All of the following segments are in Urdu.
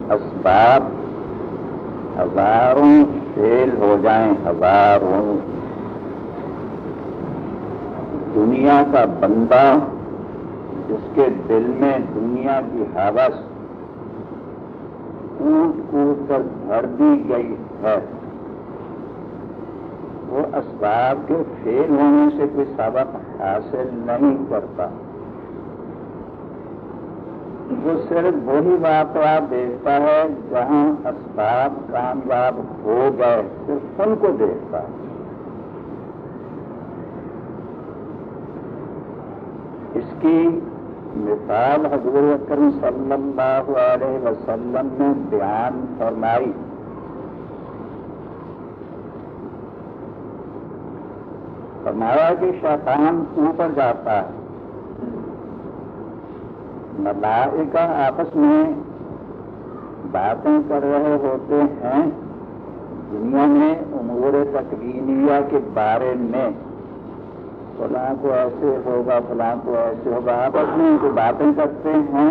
اسباب ہزاروں فیل ہو جائیں، ہزاروں۔ دنیا کا بندہ جس کے دل میں دنیا کی حوث کوٹ کوٹ کر بھر دی گئی ہے، وہ اسباب کے فیل ہونے سے کوئی سبق حاصل نہیں کرتا۔ وہ صرف وہی واقعہ دیکھتا ہے جہاں اسباب کامیاب ہو گئے، صرف ان کو دیکھتا ہے۔ اس کی مثال حضور اکرم صلی اللہ علیہ وسلم نے بیان فرمائی۔ فرمایا کہ شیطان اوپر جاتا ہے۔ ملائکہ آپس میں باتیں کر رہے ہوتے ہیں۔ دنیا میں امور تقوینیہ کے بارے میں فلاں کو ایسے ہوگا، فلاں کو ایسے ہوگا۔ آپس میں ان کو باتیں کرتے ہیں،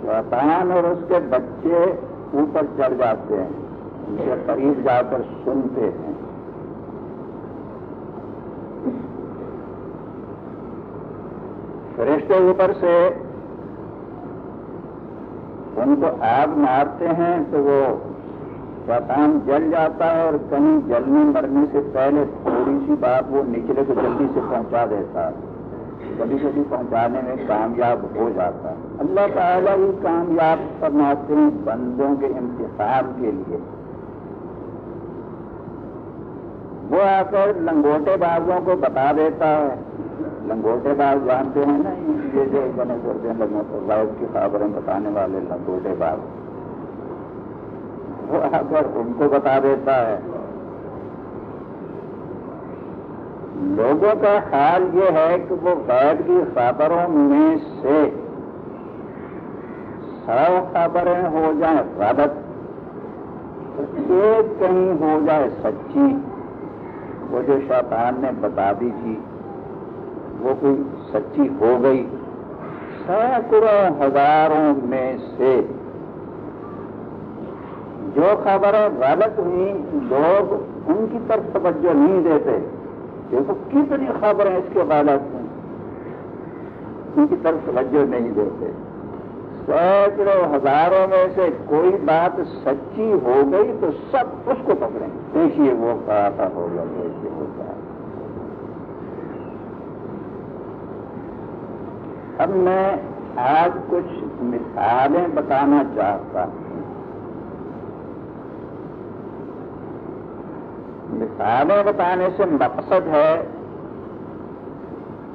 شیطان اور اس کے بچے اوپر چڑھ جاتے ہیں، ان کے قریب جا کر سنتے ہیں۔ فرشتے اوپر سے ان کو آگ مارتے ہیں تو وہ شیطان جل جاتا ہے اور کہیں جلنے مرنے سے پہلے تھوڑی سی بات وہ نچلے کو جلدی سے پہنچا دیتا ہے۔ کبھی کبھی پہنچانے میں کامیاب ہو جاتا ہے۔ اللہ تعالیٰ ہی کامیاب فرماتے ہیں بندوں کے انتخاب کے لیے۔ وہ آ کر لنگوٹے بازوں کو بتا دیتا ہے۔ لنگوٹے باز جانتے ہیں نا، یہ جو بنے کرتے ہیں لگوں کی خبریں بتانے والے لنگوٹے باز۔ وہ آ کر ان کو بتا دیتا ہے۔ لوگوں کا حال یہ ہے کہ وہ غیر کی خبروں میں سے سو خبریں ہو جائیں غلط، ایک کہیں ہو جائے سچی، وہ جو شیطان نے بتا دی تھی۔ وہ کوئی سچی ہو گئی۔ سینکڑوں ہزاروں میں سے جو خبریں غلط ہوئی لوگ ان کی طرف توجہ نہیں دیتے۔ دیکھو کتنی خبریں اس کے غلط ہیں ان کی طرف توجہ نہیں دیتے۔ سینکڑوں ہزاروں میں سے کوئی بات سچی ہو گئی تو سب اس کو پکڑیں۔ دیکھیے وہ کہا تھا ہوگا دیکھیے وہ کہا اب میں آج کچھ مثالیں بتانا چاہتا ہوں۔ مثالیں بتانے سے مقصد ہے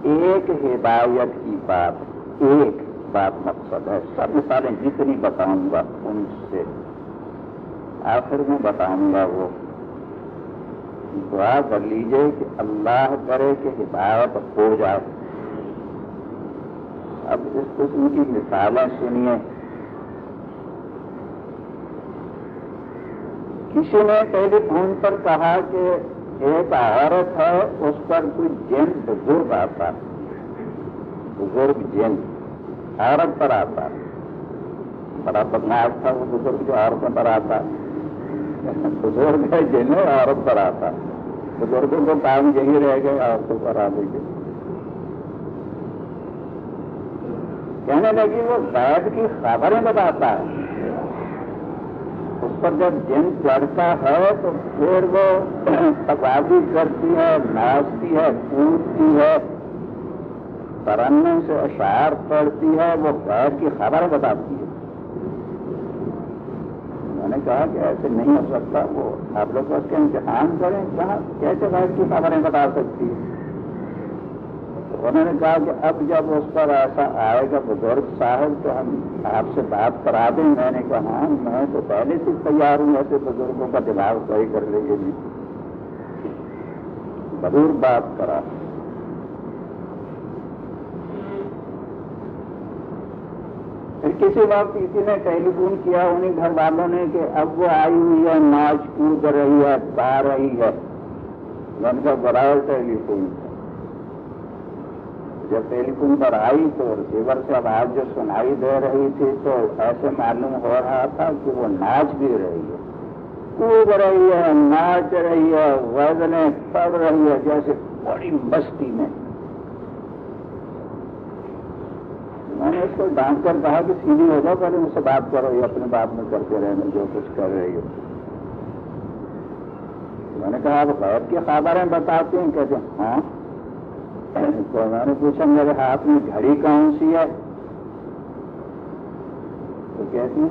ایک ہدایت کی بات، ایک بات مقصد ہے۔ سب مثالیں جتنی بتاؤں گا ان سے۔ آخر میں بتاؤں گا وہ۔ دعا کر لیجیے کہ اللہ کرے کہ ہدایت ہو جائے۔ اب اس قسم کی مثالیں سنیے کسی نے ٹیلی فون پر کہا کہ ایک عورت ہے، اس پر کوئی جن بزرگ آتا بزرگ جن، عورت پر آتا بڑا بدماش تھا وہ بزرگ جو عورتوں پر آتا بزرگ ہے جن، عورت پر آتا بزرگوں کو کام یہی رہ گئے، عورتوں پر آ گئی کہنے لگی، وہ بیت کی خبریں بتاتا ہے۔ اس پر جب جن چڑھتا ہے تو پھر وہ تقابی کرتی ہے، ناچتی ہے، پوچھتی ہے۔ ترنے سے اشعار پڑتی ہے، وہ بیت کی خبر بتاتی ہے۔ میں نے کہا کہ ایسے نہیں ہو سکتا، وہ آپ لوگ اس کے امتحان کریں کہاں کیسے بیت کی خبریں بتا سکتی ہے انہوں نے کہا کہ اب جب اس پر ایسا آئے گا بزرگ صاحب تو ہم آپ سے بات کرا دیں۔ میں نے کہا ہاں میں تو پہلے سے تیار ہوں، ایسے بزرگوں کا دماغ صحیح کر لیں گے جی ضرور بات کرا۔ پھر کسی وقت کسی نے ٹیلی فون کیا، انہیں گھر والوں نے کہ اب وہ آئی ہوئی ہے، ناچ کود رہی ہے گا رہی ہے۔ میں نے کہا، برابر ٹیلی فون جب ٹیلی فون پر آئی تو ریسیور سے آواز جو سنائی دے رہی تھی تو ایسے معلوم ہو رہا تھا کہ وہ ناچ بھی رہی ہے۔ کود رہی ہے، ناچ رہی ہے، وزنیں پڑ رہی ہے، جیسے بڑی مستی میں۔ میں نے اس کو ڈانٹ کر کہا کہ سیدھی ہو جاؤ، پہلے مجھ سے بات کرو، یہ اپنے بات میں کرتے رہنے جو کچھ کر رہی ہو میں نے کہا، آپ غیر کی خبریں بتاتے ہیں، کہتے ہیں ہاں؟ تو میں نے پوچھا میرے ہاتھ میں گھڑی کون سی ہے؟ تو کہتی ہیں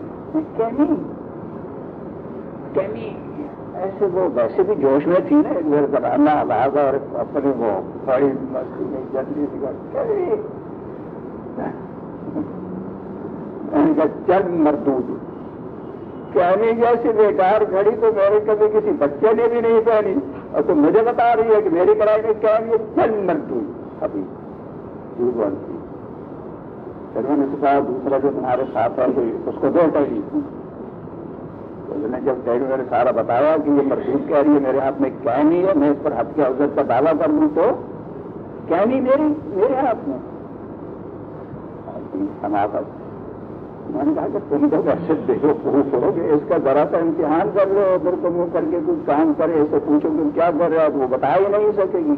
ایسے وہ ویسے بھی جوش میں تھی نا، ایک بار کرانا آواز اور اپنی وہ بڑی مستی میں جلدی چل مردود۔ کہنے جیسی بیکار گھڑی تو میرے کبھی کسی بچے نے بھی نہیں پہنی۔ اور تو مجھے بتا رہی ہے کہ میری کرائی میں کیا یہ چل مردود ابھی بنتی پھر میں نے کہا دوسرا جو تمہارے ساتھ ہے اس کو دو پہلی۔ اس نے جب ڈیڈی میرے سارا بتایا کہ یہ مردود کہہ رہی ہے، میرے ہاتھ میں کیا نہیں ہے؟ میں اس پر ہاتھ کی عزت کا دعویٰ کر دوں تو کیا نہیں؟ میری میرے ہاتھ میں۔ میں نے کہا کہ تم تو ویسے دیکھو پروف ہو کہ اس کا ذرا سا امتحان کر لو ادھر کو منہ کر کے کچھ کام کرے اسے پوچھو تم کیا کر رہے ہو وہ بتا ہی نہیں سکے گی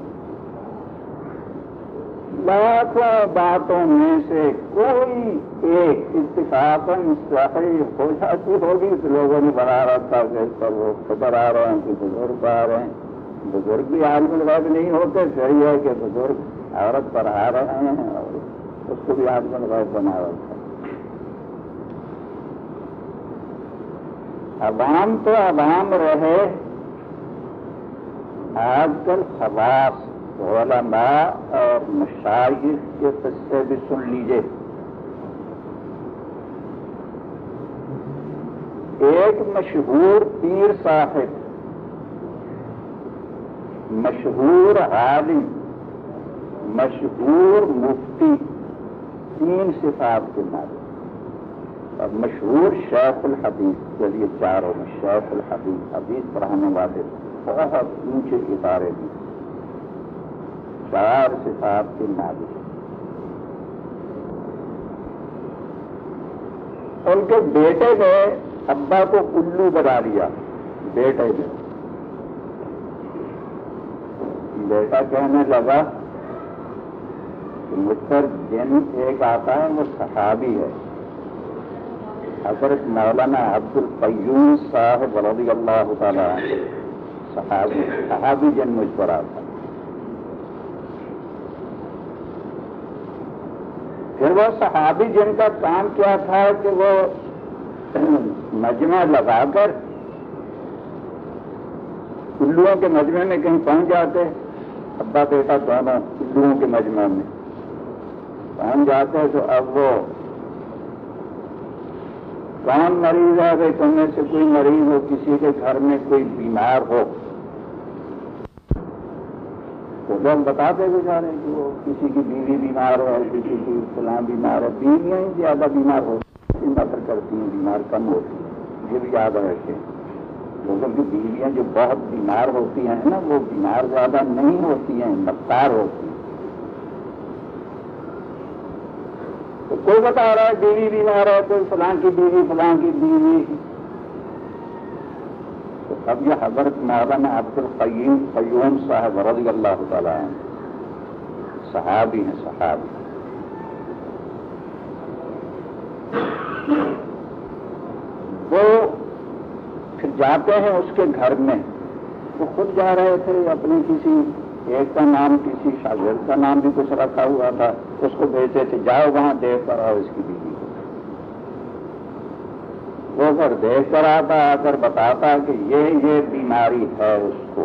لاکھوں باتوں میں سے کوئی ایک اتفاق صحیح ہو جاتی ہوگی تو لوگوں نے بنا رہا تھا کہ اس پر وہ خبر آ رہے ہیں کہ بزرگ آ رہے ہیں بزرگ بھی آدمی لگا نہیں ہوتے صحیح ہے کہ بزرگ عورت پر آ رہے ہیں اور اس کو بھی آدمی لگا بنا رہا تھا عوام تو عوام رہے آج کل خواص علماء اور مشاہد کے قصے بھی سن لیجیے ایک مشہور پیر صاحب، مشہور عالم، مشہور مفتی، تین صفات کے نام مشہور شیخ الحدیث کے لیے چاروں میں شیخ الحدیث، حدیث پڑھانے والے بہت اونچے ادارے بھی۔ چار صفات کے نابل ان کے بیٹے نے ابا کو الو بنا دیا بیٹے نے۔ بیٹا کہنے لگا کہ مجھ پر جن ایک آتا ہے، وہ صحابی ہے۔ حضرت مولانا عبد القیوم صاحب رضی اللہ تعالیٰ صحابی صحابی جن مجھ پر آتا پھر وہ صحابی جن کا کام کیا تھا کہ وہ مجمع لگا کر الوؤں کے مجمع میں کہیں پہنچ جاتے۔ ابا بیٹا دونوں الوؤں کے مجمع میں۔ پہنچ جاتے تو اب وہ کون مریض ہے بھائی تم میں سے کوئی مریض ہو، کسی کے گھر میں کوئی بیمار ہو؟ تو لوگ بتاتے بھی جا رہے کہ وہ کسی کی بیوی بیمار ہو، کسی کی فلاں بیمار ہو بیویاں ہی زیادہ بیمار ہو۔ نظر کرتی ہیں، بیمار کم ہوتی ہیں۔ یہ بھی یاد رکھے لوگوں کی بیویاں جو بہت بیمار ہوتی ہیں نا، وہ بیمار زیادہ نہیں ہوتی ہیں رفتار ہوتی ہیں۔ تو کوئی بتا رہا ہے بیوی بیمار ہے کوئی فلاں کی بیوی، فلاں کی بیوی۔ تو اب یہ حضرت مولانا عبد القیم قیوم صاحب رضی اللہ تعالیٰ ہیں صحابی ہیں، صحابی۔ وہ پھر جاتے ہیں اس کے گھر میں۔ وہ خود جا رہے تھے اپنے کسی ایک کا نام کسی شاگرد کا نام بھی کچھ رکھا ہوا تھا، اس کو بھیجتے تھے، جاؤ وہاں دیکھ کر آؤ اس کی بیوی کو۔ وہ پھر دیکھ کر آتا، آ کر بتاتا کہ یہ یہ بیماری ہے اس کو۔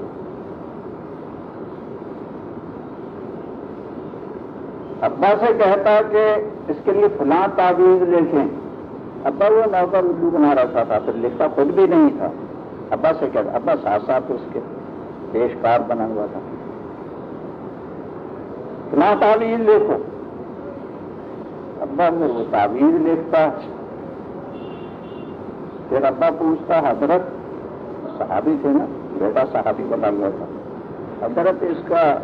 ابا سے کہتا کہ اس کے لیے فلاں تعویذ لکھیں۔ ابا وہ نوکر اردو بنا رہا تھا، پھر لکھتا خود بھی نہیں تھا۔ ابا سے کہتا، ابا ساتھ ساتھ اس کے پیشکار بنا ہوا تھا۔ فلاں تعویذ لکھو۔ ابا میں وہ تعویذ لکھتا۔ پھر ابا پوچھتا، حضرت صحابی تھے نا؟ بیٹا صحابی بنا ہوا تھا حضرت، اس کا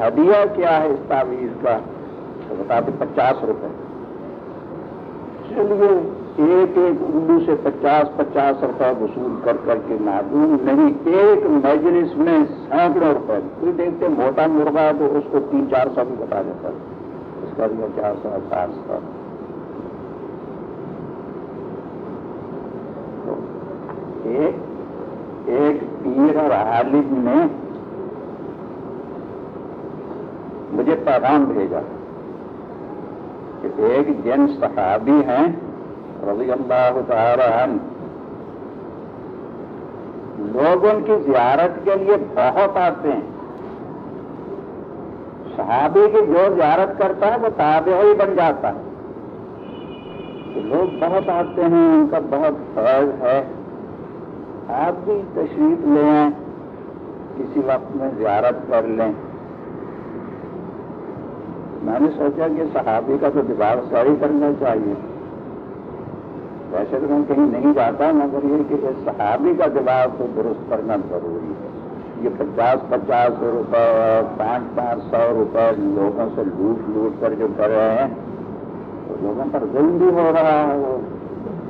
ہدیہ کیا ہے اس تعویذ کا؟ تو بتاتے پچاس روپے۔ چلیے۔ ایک ایک الو سے پچاس پچاس روپے وصول کر کر کے معلوم نہیں، ایک مجلس میں سینکڑوں روپے۔ کوئی دیکھتے موٹا مرغا تو اس کو تین چار سو بھی بتا دیتا اس کا بھی چار سو سات سو۔ ایک پیر اور عالم نے مجھے پیغام بھیجا کہ ایک جن صحابی ہیں رضی اللہ تعالی عنہ۔ لوگ ان کی زیارت کے لیے بہت آتے ہیں۔ صحابی کی جو زیارت کرتا ہے وہ تابع ہی بن جاتا ہے۔ لوگ بہت آتے ہیں، ان کا بہت فرض ہے۔ آپ بھی تشریف لیں کسی وقت میں زیارت کر لیں۔ میں نے سوچا کہ صحابی کا تو دماغ ساری کرنا چاہیے۔ ویسے تو میں کہیں نہیں جاتا، مگر یہ کہ صحابی کا دماغ تو درست کرنا ضروری ہے۔ یہ پچاس پچاس روپے، پانچ پانچ سو روپے لوگوں سے لوٹ لوٹ کر جو کر رہے ہیں تو لوگوں پر ظلم بھی ہو رہا ہے۔ وہ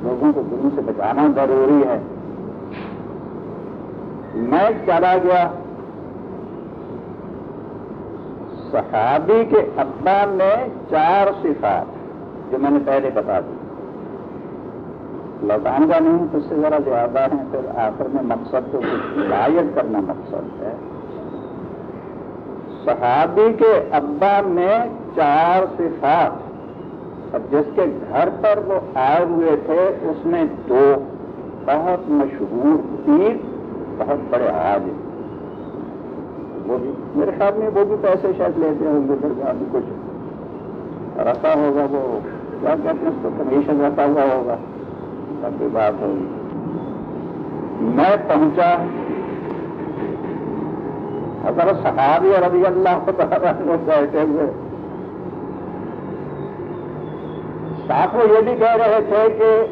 لوگوں کو ظلم سے بچانا ضروری ہے۔ میں چلا گیا۔ صحابی کے ابا میں چار صفات جو میں نے پہلے بتا دی۔ لوٹاؤں گا نہیں، تو اس سے ذرا زیادہ ہیں۔ پھر آخر میں مقصد تو کچھ ہدایت کرنا مقصد ہے۔ صحابی کے ابا میں چار صفات۔ اب جس کے گھر پر وہ آئے ہوئے تھے، اس میں دو بہت مشہور تین بہت بڑے آج۔ وہ بھی، میرے خیال میں وہ بھی پیسے شاید لیتے ہوں گے، پھر بھی کچھ رسا ہوگا وہ، کیا کہتے ہیں اس کو؟ کمیشن رکھا ہوا ہوگا۔ کی بات ہوگی میں پہنچا۔ اگر صحابی اور ابھی اللہ کو بیٹھے ہوئے۔ ساتھ وہ یہ بھی کہہ رہے تھے کہ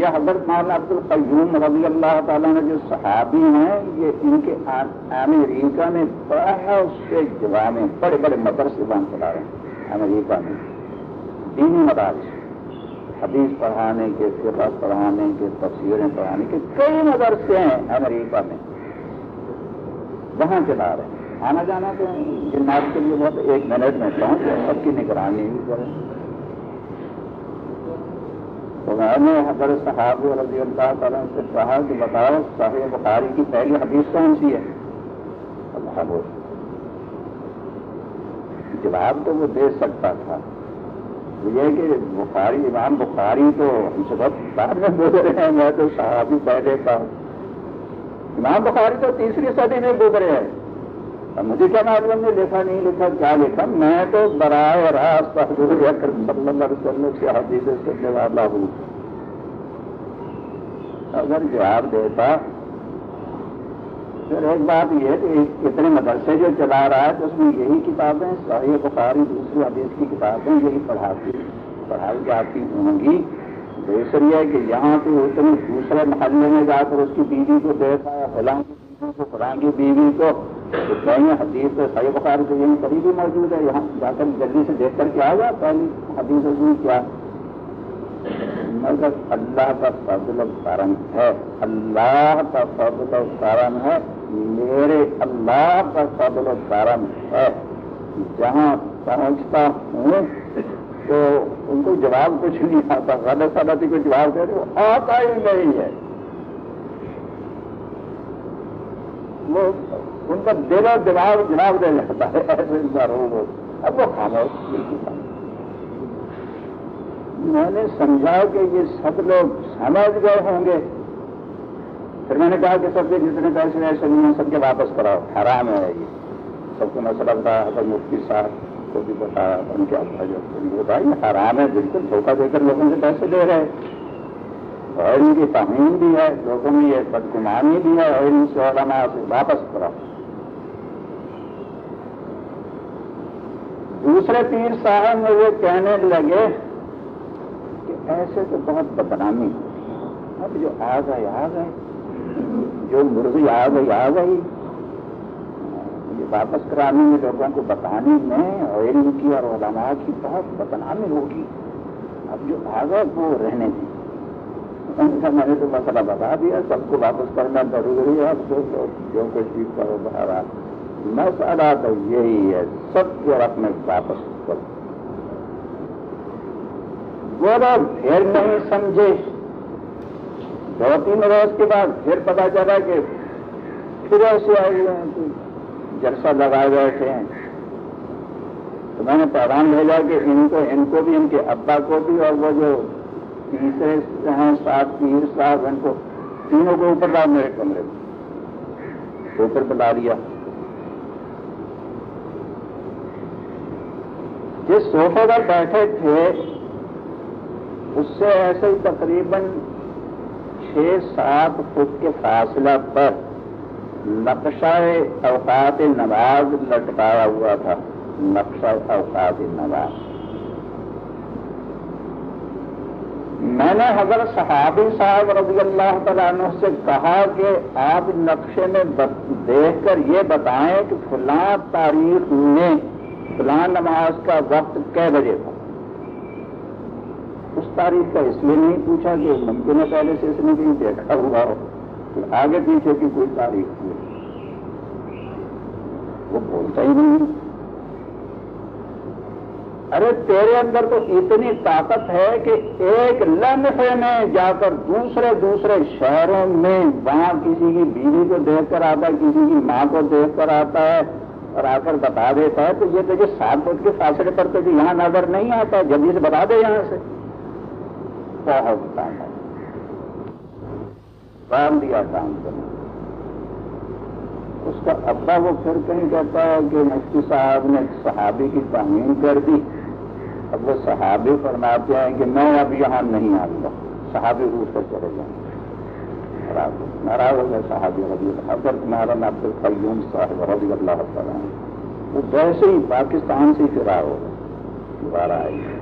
یہ حضرت مولانا عبد القیوم رضی اللہ تعالیٰ نے جو صحابی ہیں، یہ ان کے امریکہ میں بہت سے جوانے بڑے بڑے مدرسے بان چلا رہے ہیں، امریکہ میں۔ دینی مدارس۔ حدیث پڑھانے کے فقہ پڑھانے کے تصویریں پڑھانے کے کئی مدرسے ہیں امریکہ میں۔ وہاں چلا رہے ہیں آنا جانا تو جنات کے لیے بہت ایک منٹ میں پہنچ سب کی نگرانی بھی کریں۔ تو میں نے حضرت صحاب رضی اللہ تعالیٰ سے کہا کہ بتاؤ، صحیح بخاری کی پہلی حدیث کون سی ہے؟ جواب تو وہ دے سکتا تھا۔ یہ کہ بخاری، امام بخاری تو ہم سے بہت بعد میں بول رہے ہیں، میں تو صحابی پہلے کا امام بخاری تو تیسری صدی میں گزرے ہیں۔ اب مجھے کیا معلوم نے لکھا نہیں لکھا، کیا لکھا؟ میں تو براہ راست حضور اکرم صلی اللہ علیہ وسلم سے حدیث کرنے والا ہوں۔ اگر جواب دیتا پھر ایک بات یہ کہ اتنے مدرسے جو چلا رہا ہے، تو اس میں یہی کتابیں، صحیح بخاری، دوسری حدیث کی کتابیں یہی پڑھاتی، پڑھائی جاتی ہوں گی۔ دوسری ہے کہ یہاں پہ اتنے دوسرے محلے میں جا کر اس کی بیوی کو دیکھا یا فلاں کی بیوی کو فلاں کی بیوی کو، تو کہیں حدیث صحیح تو یہیں کبھی بھی موجود ہے۔ یہاں جا کر جلدی سے دیکھ کر کے آ جا، پہلی حدیث حضور کیا؟ مگر اللہ کا فضل و کرم ہے، اللہ کا فضل و کرم ہے۔ میرے اللہ کا فضل و کرم ہے جہاں پہنچتا ہوں تو ان کو جواب کچھ نہیں آتا۔ غلط غلطی کو جواب دے رہے آتا ہی نہیں ہے۔ وہ ان کا دل اور دماغ جناب دے جاتا ہے، ایسے وہ اب وہ خاموش میں نے سمجھا کہ یہ سب لوگ سمجھ گئے ہوں گے۔ پھر میں نے کہا کہ سب کے جتنے پیسے ایسے نہیں ہیں سب کے واپس کراؤ حرام ہے یہ۔ سب کو مسئلہ بتایا حضرت مفتی صاحب کو بھی بتایا ان کے ابا جو بتائی حرام ہے، بالکل دھوکہ دے کر لوگوں سے پیسے دے رہے اور ان کی تہین بھی ہے، لوگوں میں یہ بدگمانی بھی ہے اور ان سے علماء سے واپس کراؤ دوسرے پیر صاحب میں وہ کہنے لگے کہ ایسے تو بہت بدنامی اب جو آ گئے آ گئے جو مرغی آ گئی آ گئی یہ واپس کرانے میں لوگوں کو بتانے میں اور علم کی اور علماء کی بہت بدنامی ہوگی۔ اب جو بھاگا وہ رہنے دیں۔ میں نے تو مسئلہ بتا دیا، سب کو واپس کرنا ضروری ہے۔ اب جو کچھ بھی کرو بہارا مسئلہ تو یہی ہے، سب کو اپنے واپس کرو۔ وہ پھر نہیں سمجھے۔ دو تین روز کے بعد پھر پتا چلا کہ پھر ایسے آئے ہوئے ہیں جلسہ لگائے بیٹھے ہیں۔ تو میں نے پیغام بھیجا کہ ان کو ان کو بھی، ان کے ابا کو بھی اور وہ جو تیسرے ہیں، سات پیر صاحب ان کو تینوں کو اوپر ڈال میرے کمرے میں۔ اوپر بلا لیا۔ جس سوفے پر بیٹھے تھے، اس سے ایسے ہی تقریباً چھ سات فٹ کے فاصلہ پر نقشہ اوقات نواز لٹکایا ہوا تھا۔ نقشہ اوقات نواز میں نے حضرت صحابی صاحب رضی اللہ تعالیٰ عنہ سے کہا کہ آپ نقشے میں دیکھ کر یہ بتائیں کہ فلاں تاریخ میں فلاں نماز کا وقت کئے بجے تھا۔ اس تاریخ کا اس لیے نہیں پوچھا کہ ممکن ہے پہلے سے اس نے کہیں دیکھا ہوا ہو آگے پیچھے کی کوئی تاریخ نہیں۔ وہ بولتا ہی نہیں ارے تیرے اندر تو اتنی طاقت ہے کہ ایک لمحے میں جا کر دوسرے دوسرے شہروں میں وہاں کسی کی بیوی کو دیکھ کر آتا ہے، کسی کی ماں کو دیکھ کر آتا ہے اور آ کر بتا دیتا ہے، تو یہ تجھے سات فٹ کے فاصلے پر تو یہاں نظر نہیں آتا، جلدی سے بتا دے یہاں سے۔ بہت کام دیا کام کرنا اس کا ابا وہ پھر کہیں کہتا ہے کہ مفتی صاحب نے صحابی کی تعمیر کر دی۔ اب وہ صحابی فرماتے ہیں کہ میں اب یہاں نہیں آؤں گا۔ صحابی روس پر چلے جائیں۔ ناراض ہو گئے صحابی رضی اللہ حضرت محرم عبد القیوم صاحب رضی اللہ تعالیٰ وہ ویسے ہی پاکستان سے ہی فرار ہو گئے۔ دوبارہ آئے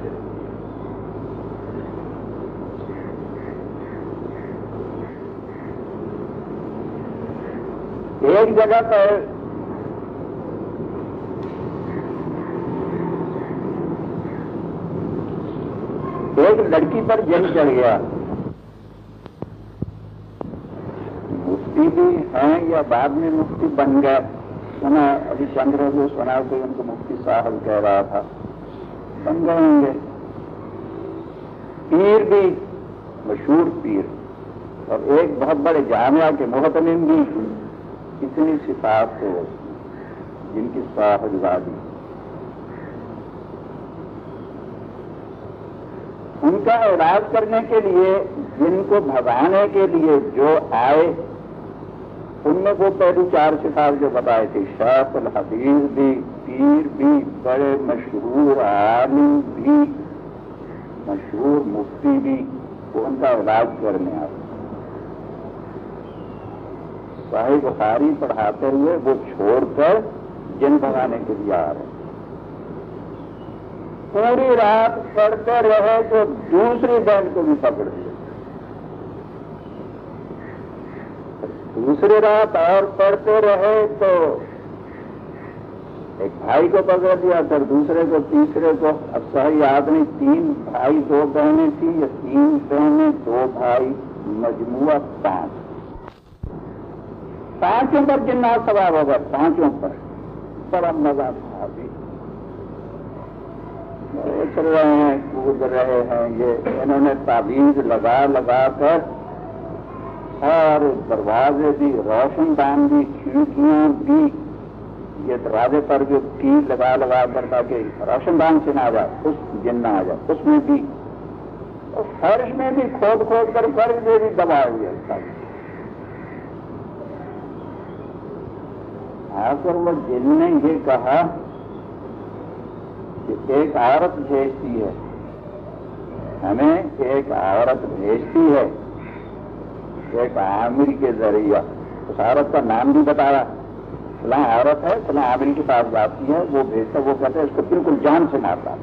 ایک جگہ پر ایک لڑکی پر جن چڑھ گیا۔ مفتی بھی ہیں یا بعد میں مفتی بن گئے سنا، ابھی چند روز سنا کوئی ان کو مفتی صاحب کہہ رہا تھا۔ بن گئے ہوں گے۔ پیر بھی، مشہور پیر۔ اور ایک بہت بڑے جامعہ کے محتمین بھی۔ اتنی صفات ہو جن کی صاحب زادی ان کا علاج کرنے کے لیے، جن کو بھگانے کے لیے جو آئے، ان میں وہ پہلی چار صفات جو بتائے تھے شاف الحدیث بھی، پیر بھی، بڑے مشہور عالم بھی، مشہور مفتی بھی، وہ ان کا علاج کرنے آتے صاحب بخاری پڑھاتے ہوئے وہ چھوڑ کر جن بنانے کے لیے آ رہے ہیں۔ پوری رات پڑھتے رہے تو دوسری بینڈ کو بھی پکڑ دیا دوسری رات اور پڑھتے رہے تو ایک بھائی کو پکڑ دیا پھر دوسرے کو، تیسرے کو۔ اب صحیح آدمی تین بھائی دو بہنیں تھیں یا تین بہنیں، دو بھائی مجموعہ پانچ۔ پانچوں پر جنات سوار ہوگا، پانچوں پر۔ بڑا مزہ تھا ابھی۔ چل رہے ہیں کود رہے ہیں یہ۔ انہوں نے تعویذ لگا لگا کر سارے دروازے بھی روشن دان بھی، کھڑکیاں بھی، یہ دروازے پر جو کی لگا لگا کر تاکہ روشن دان سے نہ آ جائے اس جن نہ آ جائے، اس میں بھی۔ اور فرش میں بھی کھود کھود کر فرش میں بھی دبا ہوئے آ کر وہ جن نے یہ کہا کہ ایک عورت بھیجتی ہے، ہمیں ایک عورت بھیجتی ہے، ایک عامر کے ذریعہ۔ اس عورت کا نام بھی بتا رہا فلاں عورت ہے، فلاں عامر کے پاس جاتی ہے، وہ بھیجتا وہ کہتے ہیں اس کو بالکل جان سے مارتا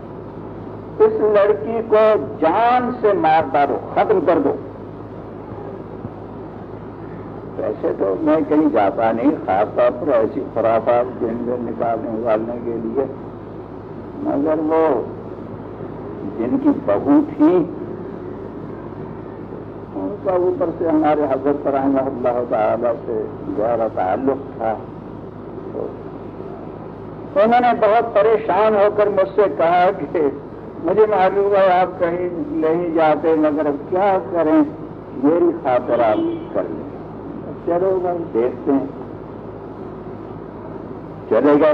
اس لڑکی کو جان سے مار ڈالو ختم کر دو۔ ویسے تو میں کہیں جاتا نہیں، خاص طور پر ایسی خرافات جن میں نکالنے اگالنے کے لیے۔ مگر وہ جن کی بہو تھی، ان کا اوپر سے ہمارے حضرت رحمہ اللہ تعالی سے گہرا تعلق تھا۔ انہوں نے بہت پریشان ہو کر مجھ سے کہا کہ مجھے معلوم ہے آپ کہیں نہیں جاتے، مگر کیا کریں؟ میری خاطر آپ کر لیں۔ چلو بھائی دیکھتے ہیں۔ چلے گئے۔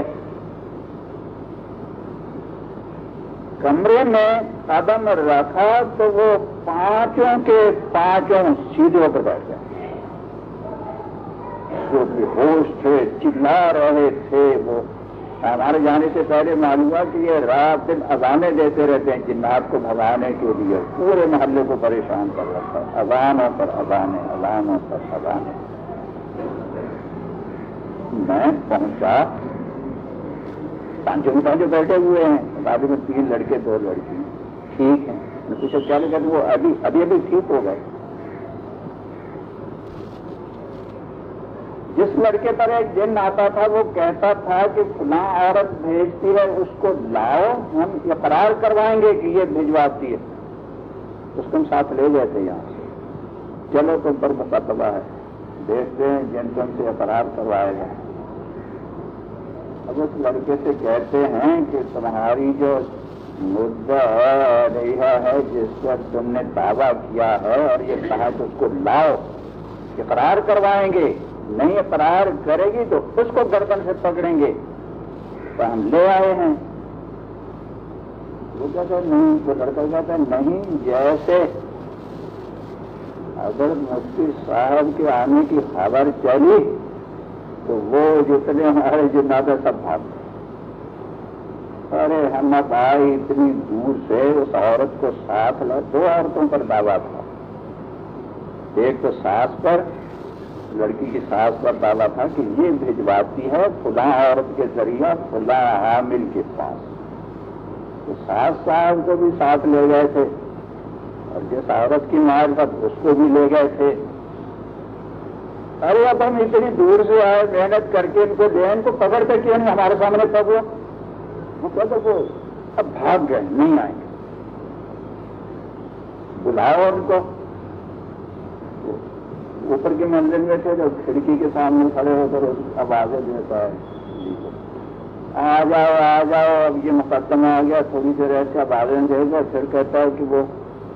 کمرے میں قدم رکھا تو وہ پانچوں کے پانچوں سیدھوں پر بیٹھ گئے۔ جو کہ ہوش تھے، چلا رہے تھے، وہ ہمارے جانے سے پہلے معلوم ہوا کہ یہ رات دن اذانے دیتے رہتے ہیں، جنات کو بھگانے کے لیے۔ پورے محلے کو پریشان کر رکھا۔ ہے اذانوں پر اذانے اذانوں پر اذانے میں پہنچا۔ پانچوں میں پانچوں بیٹھے ہوئے ہیں۔ بعد میں تین لڑکے، دو لڑکی ٹھیک ہے۔ میں پوچھا، کیا لگا وہ ابھی ابھی ابھی ٹھیک ہو گئے۔ جس لڑکے پر ایک دن آتا تھا، وہ کہتا تھا کہ فلاں عورت بھیجتی ہے، اس کو لاؤ، ہم اقرار کروائیں گے کہ یہ بھجواتی ہے۔ اس کو ہم ساتھ لے گئے تھے یہاں سے۔ چلو، تم پر مقدمہ ہے۔ دیکھتے ہیں جن تم سے اقرار کروائے گا اب اس لڑکے سے کہتے ہیں کہ تمہاری جو مدعا رہا ہے، جس پر تم نے دعویٰ کیا ہے اور یہ کہا کہ اس کو لاؤ اقرار کروائیں گے۔ نہیں اقرار کرے گی تو اس کو گردن سے پکڑیں گے۔ تو ہم لے آئے ہیں۔ وہ کہتے نہیں تو لڑکا کہتا ہے، نہیں، جیسے اگر مفتی صاحب کے آنے کی خبر چلی تو وہ جتنے ہمارے جناتے سب بھاگ ارے ہم اب آئے اتنی دور سے اس عورت کو ساتھ لا دو عورتوں پر دعویٰ تھا۔ ایک تو ساس پر، لڑکی کی ساس پر ڈالا تھا کہ یہ بھجواتی ہے فلاں عورت کے ذریعہ، فلاں حامل کے پاس۔ تو ساس صاحب کو بھی ساتھ لے گئے تھے اور جس عورت کی معرفت اس کو بھی لے گئے تھے۔ ارے اب ہم اتنی دور سے آئے، محنت کر کے ان کو دیں، ان کو پکڑ کر کے ہمارے سامنے پکڑو وہ وہ اب بھاگ گئے، نہیں آئیں گے۔ بلاؤ ان کو۔ اوپر کے منزل میں تھے، جو کھڑکی کے سامنے کھڑے ہو کر آوازیں دیتا ہے آ جاؤ آ جاؤ، اب یہ مقدمہ آ گیا، تھوڑی دیر ایسے آوازیں دے گا پھر کہتا ہے کہ وہ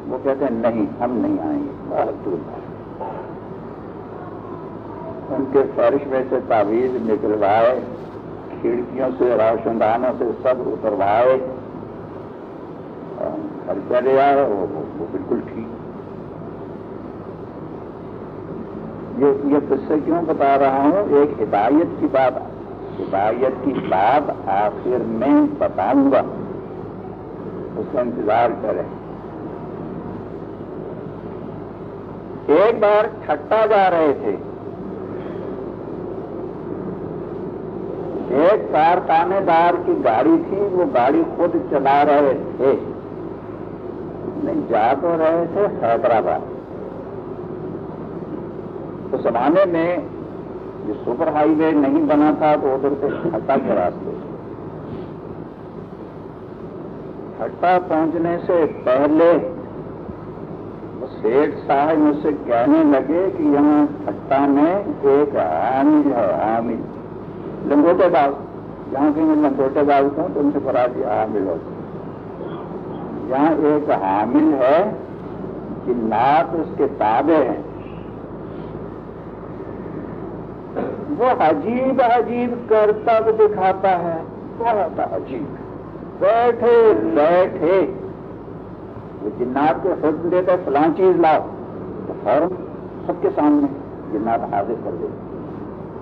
وہ کہتے ہیں، نہیں، ہم نہیں آئیں گے۔ بہت دور۔ ان کے فرش میں سے تعویذ نکلوائے، کھڑکیوں سے روشن دانوں سے سب اتروائے۔ گھر چلے آئے، وہ بالکل ٹھیک۔ یہ قصے کیوں بتا رہا ہوں؟ ایک ہدایت کی بات، ہدایت کی بات آخر میں بتاؤں گا۔ اس کا انتظار کریں۔ ایک بار چھٹا جا رہے تھے۔ ایک کارخانے دار کی گاڑی تھی، وہ گاڑی خود چلا رہے تھے۔ نہیں جا تو رہے تھے حیدرآباد۔ اس زمانے میں جو سپر ہائی وے نہیں بنا تھا، تو ادھر سے ہٹا کے راستے ہٹا پہنچنے سے پہلے سیٹ صاحب مجھ سے کہنے لگے کہ یہاں ہٹا میں ایک حامل ہے حامل لنگوٹے باغ جہاں کہ میں لنگوٹے باغ ہوں تو ان سے پڑھا دیا حامل ہوتا یہاں ایک حامل ہے کہ نات اس کے تابے ہیں۔ وہ عجیب عجیب کرتب دکھاتا ہے۔ بہت عجیب۔ بیٹھے بیٹھے۔ وہ جنات کو حکم دیتا ہے فلاں چیز لاؤ۔ تو فوراً سب کے سامنے جنات حاضر کر دے۔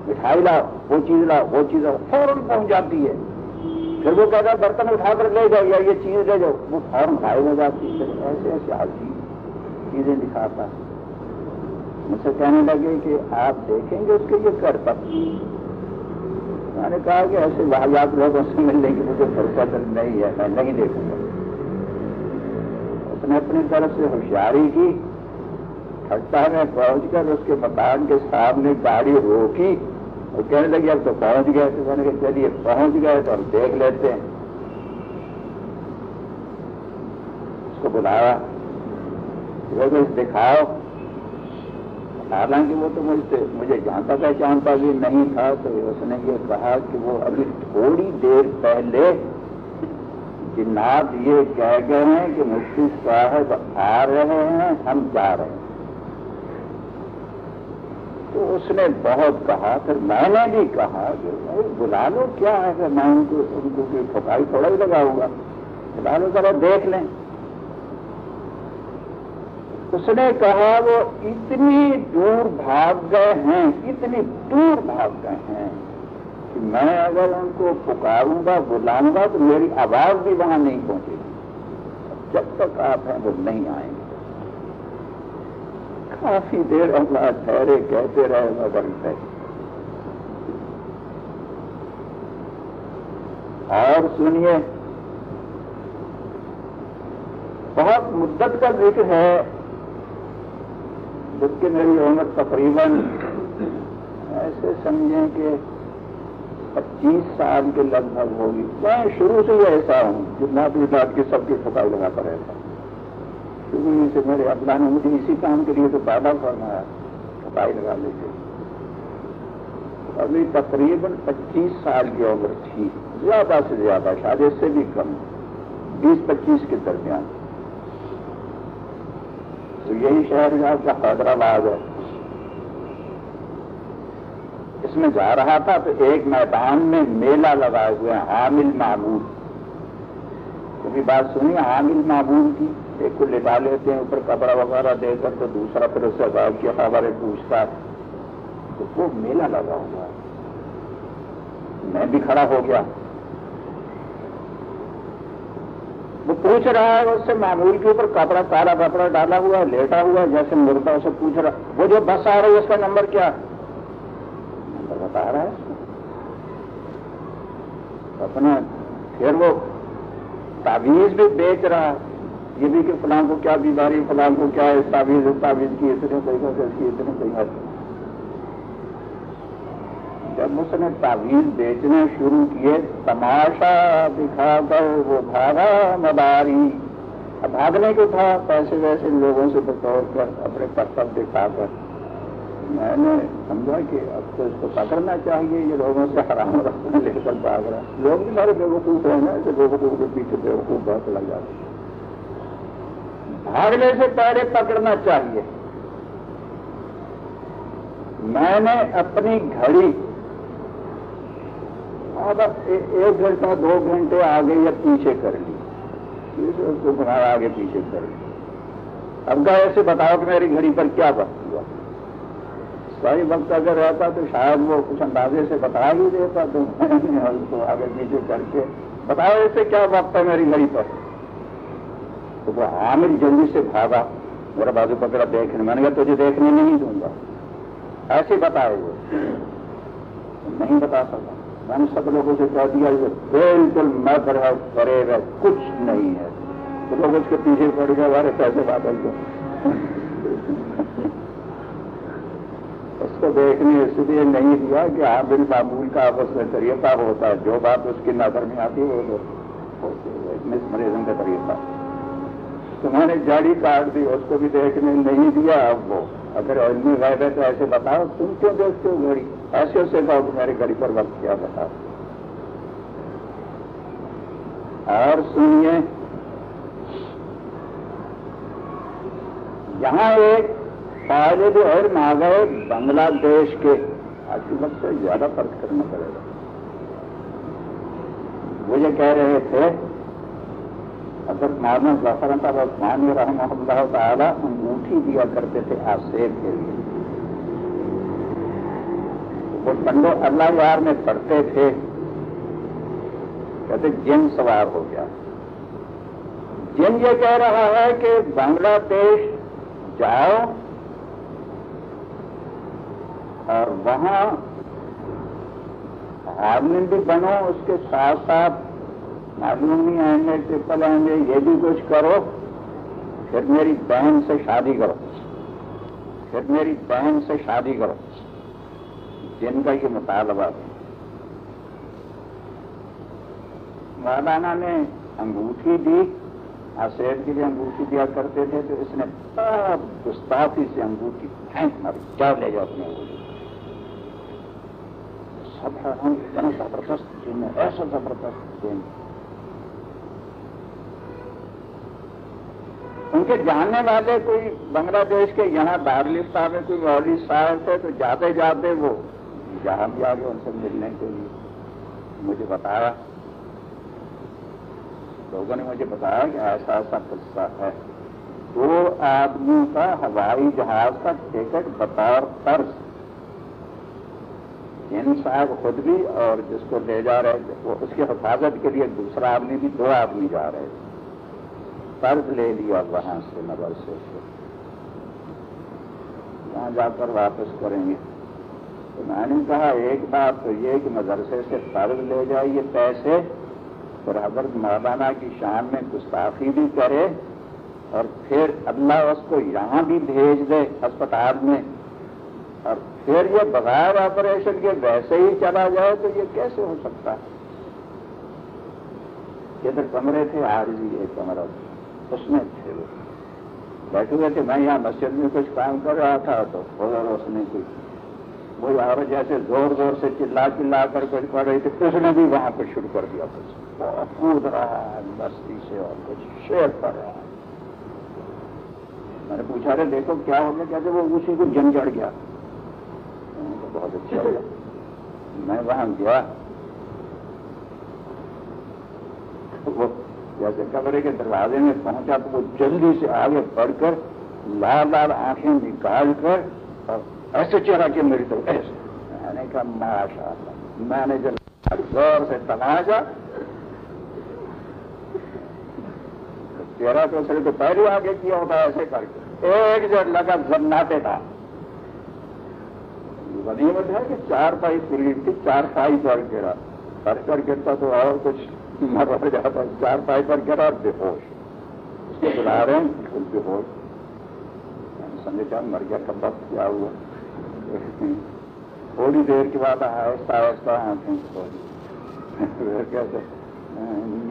مٹھائی لاؤ وہ چیز لاؤ وہ چیز لاؤ فوراً پہنچ جاتی ہے۔ پھر وہ کہتا ہے، برتن اٹھا کر لے جاؤ یا یہ چیز لے جاؤ۔ وہ فوراً غائب ہو جاتی ہے۔ ایسے ایسے عجیب چیزیں دکھاتا مجھ سے کہنے لگے کہ آپ دیکھیں گے اس کے یہ کرتب میں نے کہا کہ ایسے واحد لوگوں سے ملنے کی مجھے فرصت نہیں ہے، میں نہیں دیکھوں گا۔ اس نے اپنی طرف سے ہوشیاری کی۔ کھٹا میں پہنچ کر اس کے مکان کے سامنے گاڑی روکی۔ اور کہنے لگی اب تو پہنچ گئے تو میں نے کہا، چلیے، پہنچ گئے تو ہم دیکھ لیتے ہیں۔ اس کو بلایا۔ دکھاؤ۔ حالانکہ وہ تو مجھ سے، مجھے جانتا پہچانتا بھی نہیں تھا، تو اس نے یہ کہا کہ وہ ابھی تھوڑی دیر پہلے جناب یہ کہہ گئے ہیں کہ مفتی صاحب آ رہے ہیں، ہم جا رہے ہیں۔ تو اس نے بہت کہا، پھر میں نے بھی کہا کہ بلا لو کیا ہے کہ میں ان کو ان کو ٹھکائی تھوڑا ہی لگاؤں گا؟ بلا لو ذرا دیکھ لیں۔ اس نے کہا، وہ اتنی دور بھاگ گئے ہیں، اتنی دور بھاگ گئے ہیں کہ میں اگر ان کو پکاروں گا بلاؤں گا تو میری آواز بھی وہاں نہیں پہنچے گی۔ جب تک آپ ہیں، وہ نہیں آئیں گے۔ کافی دیر اللہ ٹھہرے کہتے رہے مگر اور سنیے، بہت مدت کا ذکر ہے جبکہ میری عمر تقریباً ایسے سمجھیں کہ پچیس سال کے لگ بھگ ہوگی۔ میں شروع سے ہی ایسا ہوں، جتنا بھی بات کی سب کی ٹھکائی لگاتا رہتا شروع ہی سے میرے ابلا نے مجھے اسی کام کے لیے تو پیدا فرمایا ٹھکائی لگا لیتے ابھی تقریباً پچیس سال کی عمر تھی، زیادہ سے زیادہ، شاید اس سے بھی کم، بیس پچیس کے درمیان۔ تو یہی شہر جو آپ کا حیدرآباد ہے۔ اس میں جا رہا تھا تو ایک میدان میں میلہ لگائے ہوئے ہیں حامل معمول۔ کبھی بات سنی، حامل معمول کی؟ ایک کو لٹا لیتے ہیں، اوپر کپڑا وغیرہ دے کر تو دوسرا پھر اس سے کی خبریں پوچھتا تو وہ میلہ لگا ہوا میں بھی کھڑا ہو گیا۔ وہ پوچھ رہا ہے، اس سے معمول کے اوپر کپڑا، کالا کپڑا ڈالا ہوا ہے، لیٹا ہوا ہے، جیسے مردہ اسے پوچھ رہا وہ جو بس آ رہی ہے، اس کا نمبر کیا نمبر بتا رہا ہے اپنا پھر وہ تعویذ بھی بیچ رہا ہے۔ یہ بھی کہ فلاں کو کیا بیماری، فلاں کو کیا ہے تعویذ تعویذ کی اتنے پیسہ سے اس کی اتنے پیسہ جب اس نے تعویذ بیچنے شروع کیے، تماشا دکھا کر وہ بھاگا مداری۔ بھاگنے کو تھا، پیسے ویسے لوگوں سے بطور کر اپنے کرتب دکھا کر۔ میں نے سمجھا کہ اب تو اس کو پکڑنا چاہیے، یہ لوگوں سے حرام رکھنے لے کر بھاگ رہا۔ لوگ بھی سارے بے وقوف ہیں نا ایسے بے وقوف کے پیچھے بے وقوف بہت لگ جاتے ہیں۔ بھاگنے سے پہلے پکڑنا چاہیے۔ میں نے اپنی گھڑی ہاں، ایک گھنٹہ، دو گھنٹے آگے یا پیچھے کر لی۔ اس کو بنا آگے پیچھے کر لی۔ اب کا ایسے بتاؤ کہ میری گھڑی پر کیا وقت ہوا۔ صحیح وقت اگر رہتا تو شاید وہ کچھ اندازے سے بتا ہی دیتا تو میں اس کو آگے پیچھے کر کے بتاؤ، ایسے کیا وقت ہے میری گھڑی پر؟ تو وہ عامر جلدی سے بھاگا۔ میرا بازو پکڑا دیکھنے، میں نے کہا تجھے دیکھنے نہیں دوں گا۔ ایسے بتائے وہ نہیں بتا سکتا میں نے سب لوگوں سے کہہ دیا، یہ بالکل میں پڑھا کرے گا کچھ نہیں ہے۔ تو لوگ اس کے پیچھے پڑ گئے، ہمارے پیسے بادل کو اس کو دیکھنے اس لیے نہیں دیا کہ آپ بال معمول کا آپس میں طریقہ ہوتا ہے۔ جو بات اس کی نظر میں آتی ہے، وہ مریضوں کا طریقہ۔ تو میں نے جاڑی کاٹ دی، اس کو بھی دیکھنے نہیں دیا اب وہ۔ اگر علمی غیر ہے تو ایسے بتاؤ، تم کیوں دیکھتے ہو گھڑی؟ ایسے اسے کہو کہ میری گھڑی پر وقت کیا بتاؤ۔ اور سنیے، یہاں ایک طالب علم آ گئے بنگلہ دیش کے۔ آج کی وقت سے زیادہ فرق کرنا پڑے گا۔ وہ یہ کہہ رہے تھے اگر مارنا ظفر صاحب عثمان رحمہ اللہ تعالیٰ انگوٹھی دیا جی کرتے تھے آسیب کے لیے۔ وہ پنڈو اللہ یار میں پڑھتے تھے، کہتے جن سوار ہو گیا۔ جن یہ کہہ رہا ہے کہ بنگلہ دیش جاؤ اور وہاں آدمی بھی بنو، اس کے ساتھ ساتھ معلوم نہیں آئیں گے ٹرپل آئیں گے، یہ بھی کچھ کرو۔ پھر میری بہن سے شادی کرو۔ پھر میری بہن سے شادی کرو۔ جن کا یہ مطالبہ۔ مولانا نے انگوٹھی دی آسیب کے لیے انگوٹھی دیا کرتے تھے، تو اس نے سب گستافی سے انگوٹھی پھینک ماری۔ جاؤ لے جاؤ اپنے انگوٹھی۔ سب حیران، اتنا زبردست جن ایسا زبردست دن۔ ان کے جاننے والے کوئی بنگلہ دیش کے یہاں دارالفتہ میں کوئی مولوی صاحب تھے، تو جاتے جاتے وہ جہاں بھی آگے ان سے ملنے کے لیے مجھے بتایا۔ لوگوں نے مجھے بتایا کہ ایسا ایسا قصہ ہے۔ دو آدمی کا ہوائی جہاز کا ٹکٹ بطور طرز جن صاحب خود بھی اور جس کو لے جا رہے تھے، وہ اس کی حفاظت کے لیے دوسرا آدمی بھی دو آدمی جا رہے تھے۔ قرض لے لیا وہاں سے مدرسے سے وہاں جا کر واپس کریں گے۔ تو میں نے کہا، ایک بات تو یہ کہ مدرسے سے قرض لے جائیے پیسے اور حضرت مولانا کی شان میں گستاخی بھی کرے اور پھر اللہ اس کو یہاں بھی بھیج دے اسپتال میں۔ اور پھر یہ بغیر آپریشن کے ویسے ہی چلا جائے تو یہ کیسے ہو سکتا؟ ہے ادھر کمرے تھے، عارضی ایک کمرہ۔ اس میں تھے وہ بیٹھے ہوئے تھے میں یہاں مسجد میں کچھ کام کر رہا تھا تو اس نے کوئی وہ عورت جیسے زور زور سے چلا چلا کر کچھ پڑھ رہی تھی، اس نے بھی وہاں پہ شروع کر دیا۔ کچھ کود رہا ہے بستی سے اور کچھ شیر پڑ رہا۔ ہے میں نے پوچھا رہے دیکھو کیا ہو گیا؟ کہتے وہ اسی کو جن چڑھ گیا بہت اچھا ہوا۔ میں وہاں گیا۔ وہ جیسے کمرے کے دروازے میں پہنچا تو وہ جلدی سے آگے بڑھ کر لال لال آنکھیں نکال کر اور ایسے چہرہ کے میری تو ایسے میں نے کہا ماشاء اللہ میں نے جب زور سے تنازع چہرہ تو صرف تو پہلے آگے کیا ہوتا ہے، ایسے کر کے۔ ایک جو لگا زناتے تھا۔ غنیمت ہے کہ چار پائی پوری تھی چار پائی پر گرا کر کر گرتا تو اور کچھ مر ہو جاتا چار پائی پر گرا اور بے ہوش۔ اس کو بلا رہے ہیں؟ بالکل بے ہوش؟ سمجھے چاہ مر گیا کب وقت کیا ہوا؟ تھوڑی دیر کے بعد آہستہ آہستہ کھولی کیسے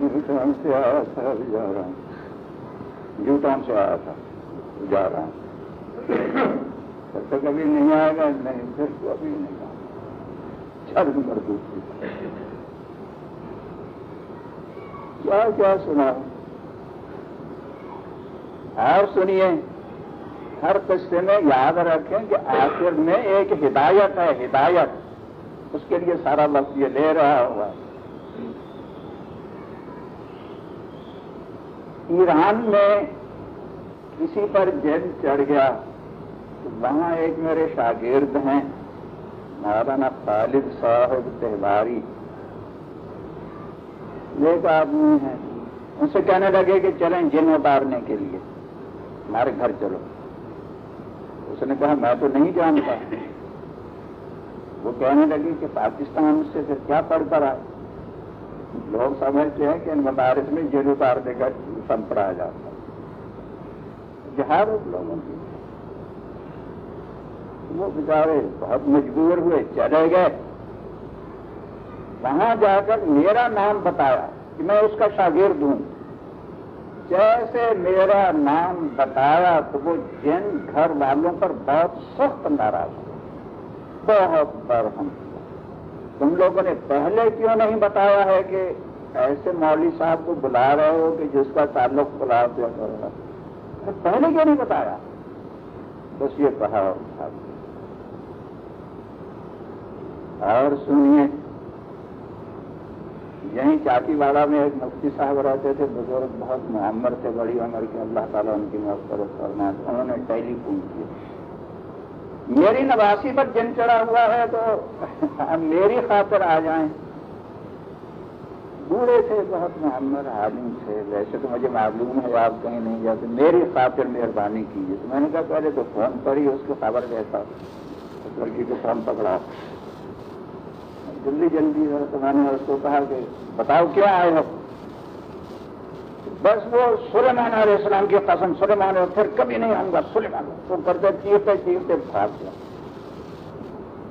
یوٹان سے آیا تھا جا رہا ہوں۔ یوٹان سے آیا تھا جا رہا ہوں۔ جب تک ابھی نہیں آئے گا نہیں پھر تو ابھی نہیں آئے گا۔ چل نمبر دوسری کیا کیا سنا؟ اور سنیے، ہر قصے میں یاد رکھیں کہ آخر میں ایک ہدایت ہے، ہدایت۔ اس کے لیے سارا وقت یہ لے رہا ہوا۔ ایران میں کسی پر جن چڑھ گیا وہاں ایک میرے شاگرد ہیں، مولانا خالد صاحب تہواری۔ ایک آدمی ہے ان سے کہنے لگے کہ چلیں جن اتارنے کے لیے۔ ہمارے گھر چلو۔ اس نے کہا، میں تو نہیں جانتا۔ وہ کہنے لگی کہ پاکستان سے پھر کیا پڑھ کر آئے لوگ سمجھتے ہیں کہ ان مدارس میں جن اتارنے کا سم پڑھایا جاتا۔ جہاں لوگوں کی وہ بیچارے بہت مجبور ہوئے، چلے گئے۔ وہاں جا کر میرا نام بتایا کہ میں اس کا شاگرد ہوں۔ جیسے میرا نام بتایا تو وہ جن گھر والوں پر بہت سخت ناراض ہو بہت برہم۔ تم لوگوں نے پہلے کیوں نہیں بتایا ہے کہ ایسے مولوی صاحب کو بلا رہے ہو کہ جس کا تعلق بلا دیا کر پہلے کیوں نہیں بتایا؟ بس یہ کہا صاحب اور سنیے یہیں چاٹی والا میں ایک مفتی صاحب رہتے تھے، بزرگ بہت معمر تھے، بڑی عمر کے، اللہ تعالیٰ ان کی مفرت کرنا انہوں نے ٹیلی فون کیا۔ میری نواسی پر جن چڑھا ہوا ہے تو میری خاطر آ جائیں۔ بوڑھے تھے، بہت معمر عالم تھے، ویسے تو مجھے معلوم ہے، آپ کہیں نہیں جاتے۔ میری خاطر مہربانی کیجیے۔ تو میں نے کہا، پہلے تو فون پر ہی اس کو خبر دیتا لڑکی کو فون پکڑا۔ جلدی جلدی تو میں نے اس کو کہا کہ بتاؤ کیا آئے ہو؟ بس وہ سلیمان علیہ السلام کی قسم، سلیمان اور پھر کبھی نہیں آؤں گا، سلیمان تو کرتے چیرتے چیرتے بھاگ گیا۔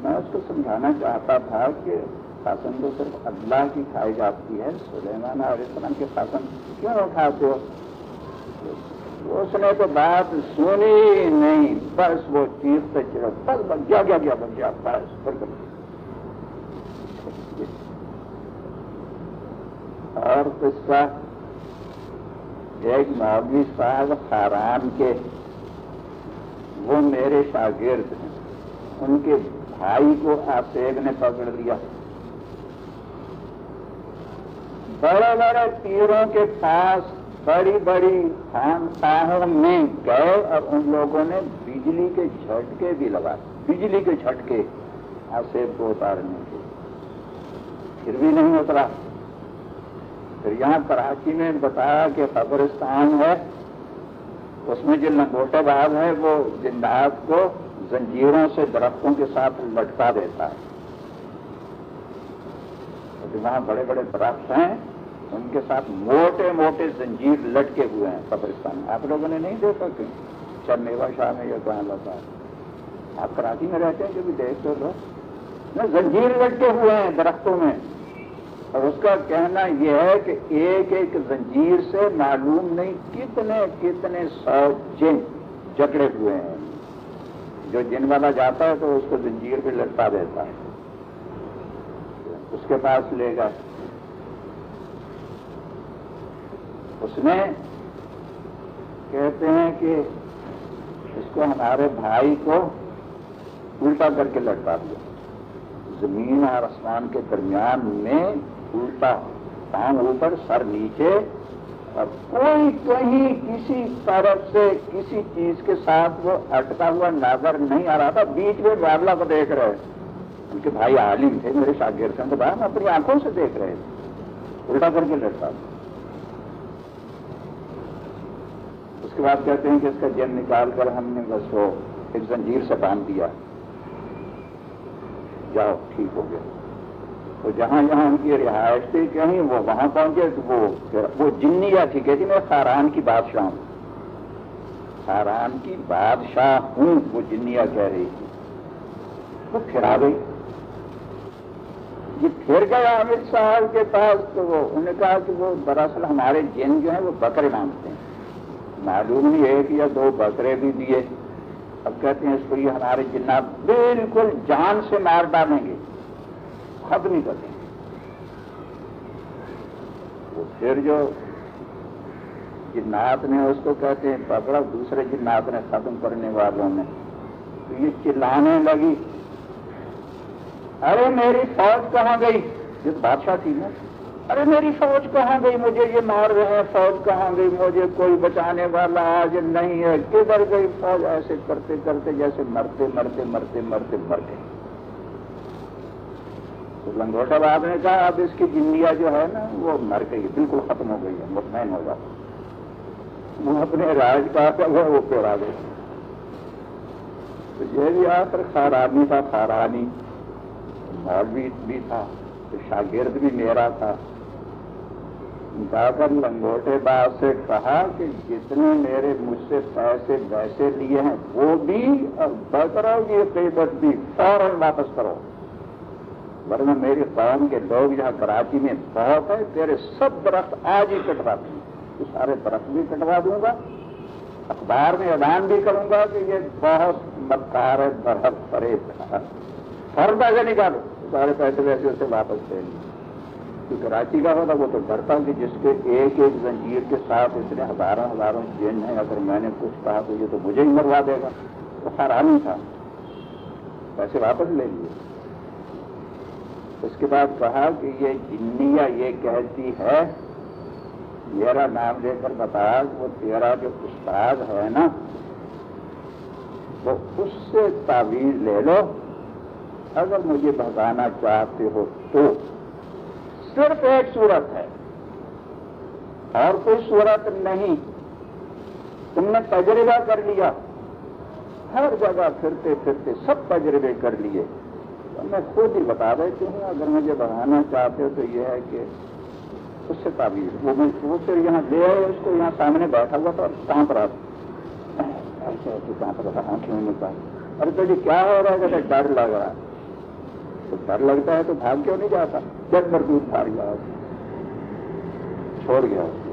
میں اس کو سمجھانا چاہتا تھا کہ قسم تو صرف اللہ کی کھائی جاتی ہے، سلیمان علیہ السلام کی قسم کیوں اٹھاتے ہو؟ اس نے تو بات سنی نہیں، بس وہ چیز سے بس بن گیا گیا گیا گیا بس، پھر اور قصہ ایک مولوی صاحب خاران کے، وہ میرے شاگرد ہیں۔ ان کے بھائی کو آسیب نے پکڑ لیا۔ بڑے بڑے تیروں کے پاس بڑی بڑی خان میں گئے اور ان لوگوں نے بجلی کے جھٹکے بھی لگا بجلی کے جھٹکے۔ آسیب کو اتارنے کے پھر بھی نہیں اترا۔ پھر یہاں کراچی میں بتایا کہ قبرستان ہے، اس میں جو لنگوٹے باز ہے وہ زندات کو زنجیروں سے درختوں کے ساتھ لٹکا دیتا ہے۔ وہاں بڑے بڑے درخت ہیں، ان کے ساتھ موٹے موٹے زنجیر لٹکے ہوئے ہیں قبرستان میں۔ آپ لوگوں نے نہیں دیکھا کہ چرمیوا شاہ میں یا کہاں لگا آپ کراچی میں رہتے ہیں، جو بھی دیکھتے لوگ زنجیر لٹکے ہوئے ہیں درختوں میں۔ اور اس کا کہنا یہ ہے کہ ایک ایک زنجیر سے معلوم نہیں کتنے کتنے سو جن جکڑے ہوئے ہیں۔ جو جن والا جاتا ہے تو اس کو زنجیر پہ لٹکا دیتا ہے۔ اس کے پاس لے گا۔ اس میں کہتے ہیں کہ اس کو ہمارے بھائی کو الٹا کر کے لٹکا دیا۔ زمین اور آسمان کے درمیان میں الٹا پان اوپر، سر نیچے۔ اور کوئی کہیں کسی طرف سے کسی چیز کے ساتھ وہ اٹکا ہوا نظر نہیں آ رہا تھا۔ بیچ میں ڈرائیولہ کو دیکھ رہے۔ ان کے بھائی عالم تھے میرے شاگرد سے باہر اپنی آنکھوں سے دیکھ رہے تھے۔ الٹا کر کے لڑتا تھا اس کے بعد کہتے ہیں کہ اس کا جن نکال کر ہم نے بس وہ ایک زنجیر سے باندھ دیا۔ جاؤ، ٹھیک ہو گیا۔ تو جہاں جہاں ان کی رہائش تھی، کہیں وہ وہاں پہنچے تو وہ وہ جنیا تھی، کہتی میں خاران کی بادشاہ ہوں۔ خاران کی بادشاہ ہوں، وہ جنیا کہہ رہی تھی۔ وہ پھر آ گئی۔ یہ پھر گیا امت صاحب کے پاس تو وہ انہوں نے کہا کہ وہ دراصل ہمارے جن جو ہیں وہ بکرے مانگتے ہیں۔ معلوم نہیں ایک یا دو بکرے بھی دیے۔ اب کہتے ہیں اس کو یہ ہمارے جنات بالکل جان سے مار ڈالیں گے۔ ختم نہیں کریں وہ پھر جو جنات نے اس کو کہتے ہیں، پکڑا، دوسرے جنات نے ختم کرنے والوں نے۔ تو یہ چلانے لگی۔ ارے میری فوج کہاں گئی؟ جس بادشاہ تھی نا۔ ارے میری فوج کہاں گئی؟ مجھے یہ مار رہے ہیں۔ فوج کہاں گئی؟ مجھے کوئی بچانے والا آج نہیں ہے۔ کدھر گئی؟ فوج ایسے کرتے کرتے جیسے مرتے مرتے مرتے مرتے مر گئے تو لنگوٹا باب نے کہا، اب اس کی جنیا جو ہے نا، وہ مر گئی، بالکل ختم ہو گئی ہے مطمئن ہوگا وہ اپنے راج کا وہ وہ گئے تو یہ بھی آخر خارانی تھا خارانی مولوی بھی تھا شاگرد بھی میرا تھا۔ جا کر لنگوٹے باز سے کہا کہ جتنے میرے مجھ سے پیسے ویسے لیے ہیں، وہ بھی اور بکرا کی قیمت بھی فوراً واپس کرو۔ ورنہ میری قوم کے لوگ یہاں کراچی میں بہت ہے تیرے سب درخت آج ہی کٹوا دوں گا۔ سارے درخت بھی کٹوا دوں گا۔ اخبار میں اعلان بھی کروں گا کہ یہ بہت مکار ہے درخت فریب فوراً پیسے نکالو۔ سارے پیسے ویسے اسے واپس دے لیں کراچی کا ہوتا، وہ تو ڈرتا ہوں کہ جس کے ایک ایک زنجیر کے ساتھ اس نے ہزاروں ہزاروں جن ہیں، اگر میں نے کچھ کہا تو یہ تو مجھے ہی مروا دے گا۔ تو حرام ہی تھا۔ پیسے واپس لے لیے۔ اس کے بعد کہا کہ یہ جنیا یہ کہتی ہے، میرا نام لے کر بتا وہ تیرا جو استاد ہے نا، وہ اس سے تعویذ لے لو۔ اگر مجھے بھگانا چاہتے ہو تو۔ صرف ایک صورت ہے۔ اور کوئی صورت نہیں۔ تم نے تجربہ کر لیا۔ ہر جگہ پھرتے پھرتے سب تجربے کر لیے۔ تو میں خود ہی بتا دیتی ہوں اگر مجھے بڑھانا چاہتے ہو تو یہ ہے کہ اس سے تعبیر وہ وہ پھر یہاں لے آئے، اس کو یہاں سامنے بیٹھا ہوا تھا اور کہاں پر آپ ایسے ایسے کہاں پر رہا کیوں نہیں پایا ارے تو جی کیا ہو رہا ہے؟ کہ ڈر لگ رہا ہے۔ تو ڈر لگتا ہے تو بھاگ کیوں نہیں جاتا؟ جب پر دودھ بھاگ گیا۔ چھوڑ گیا۔ اس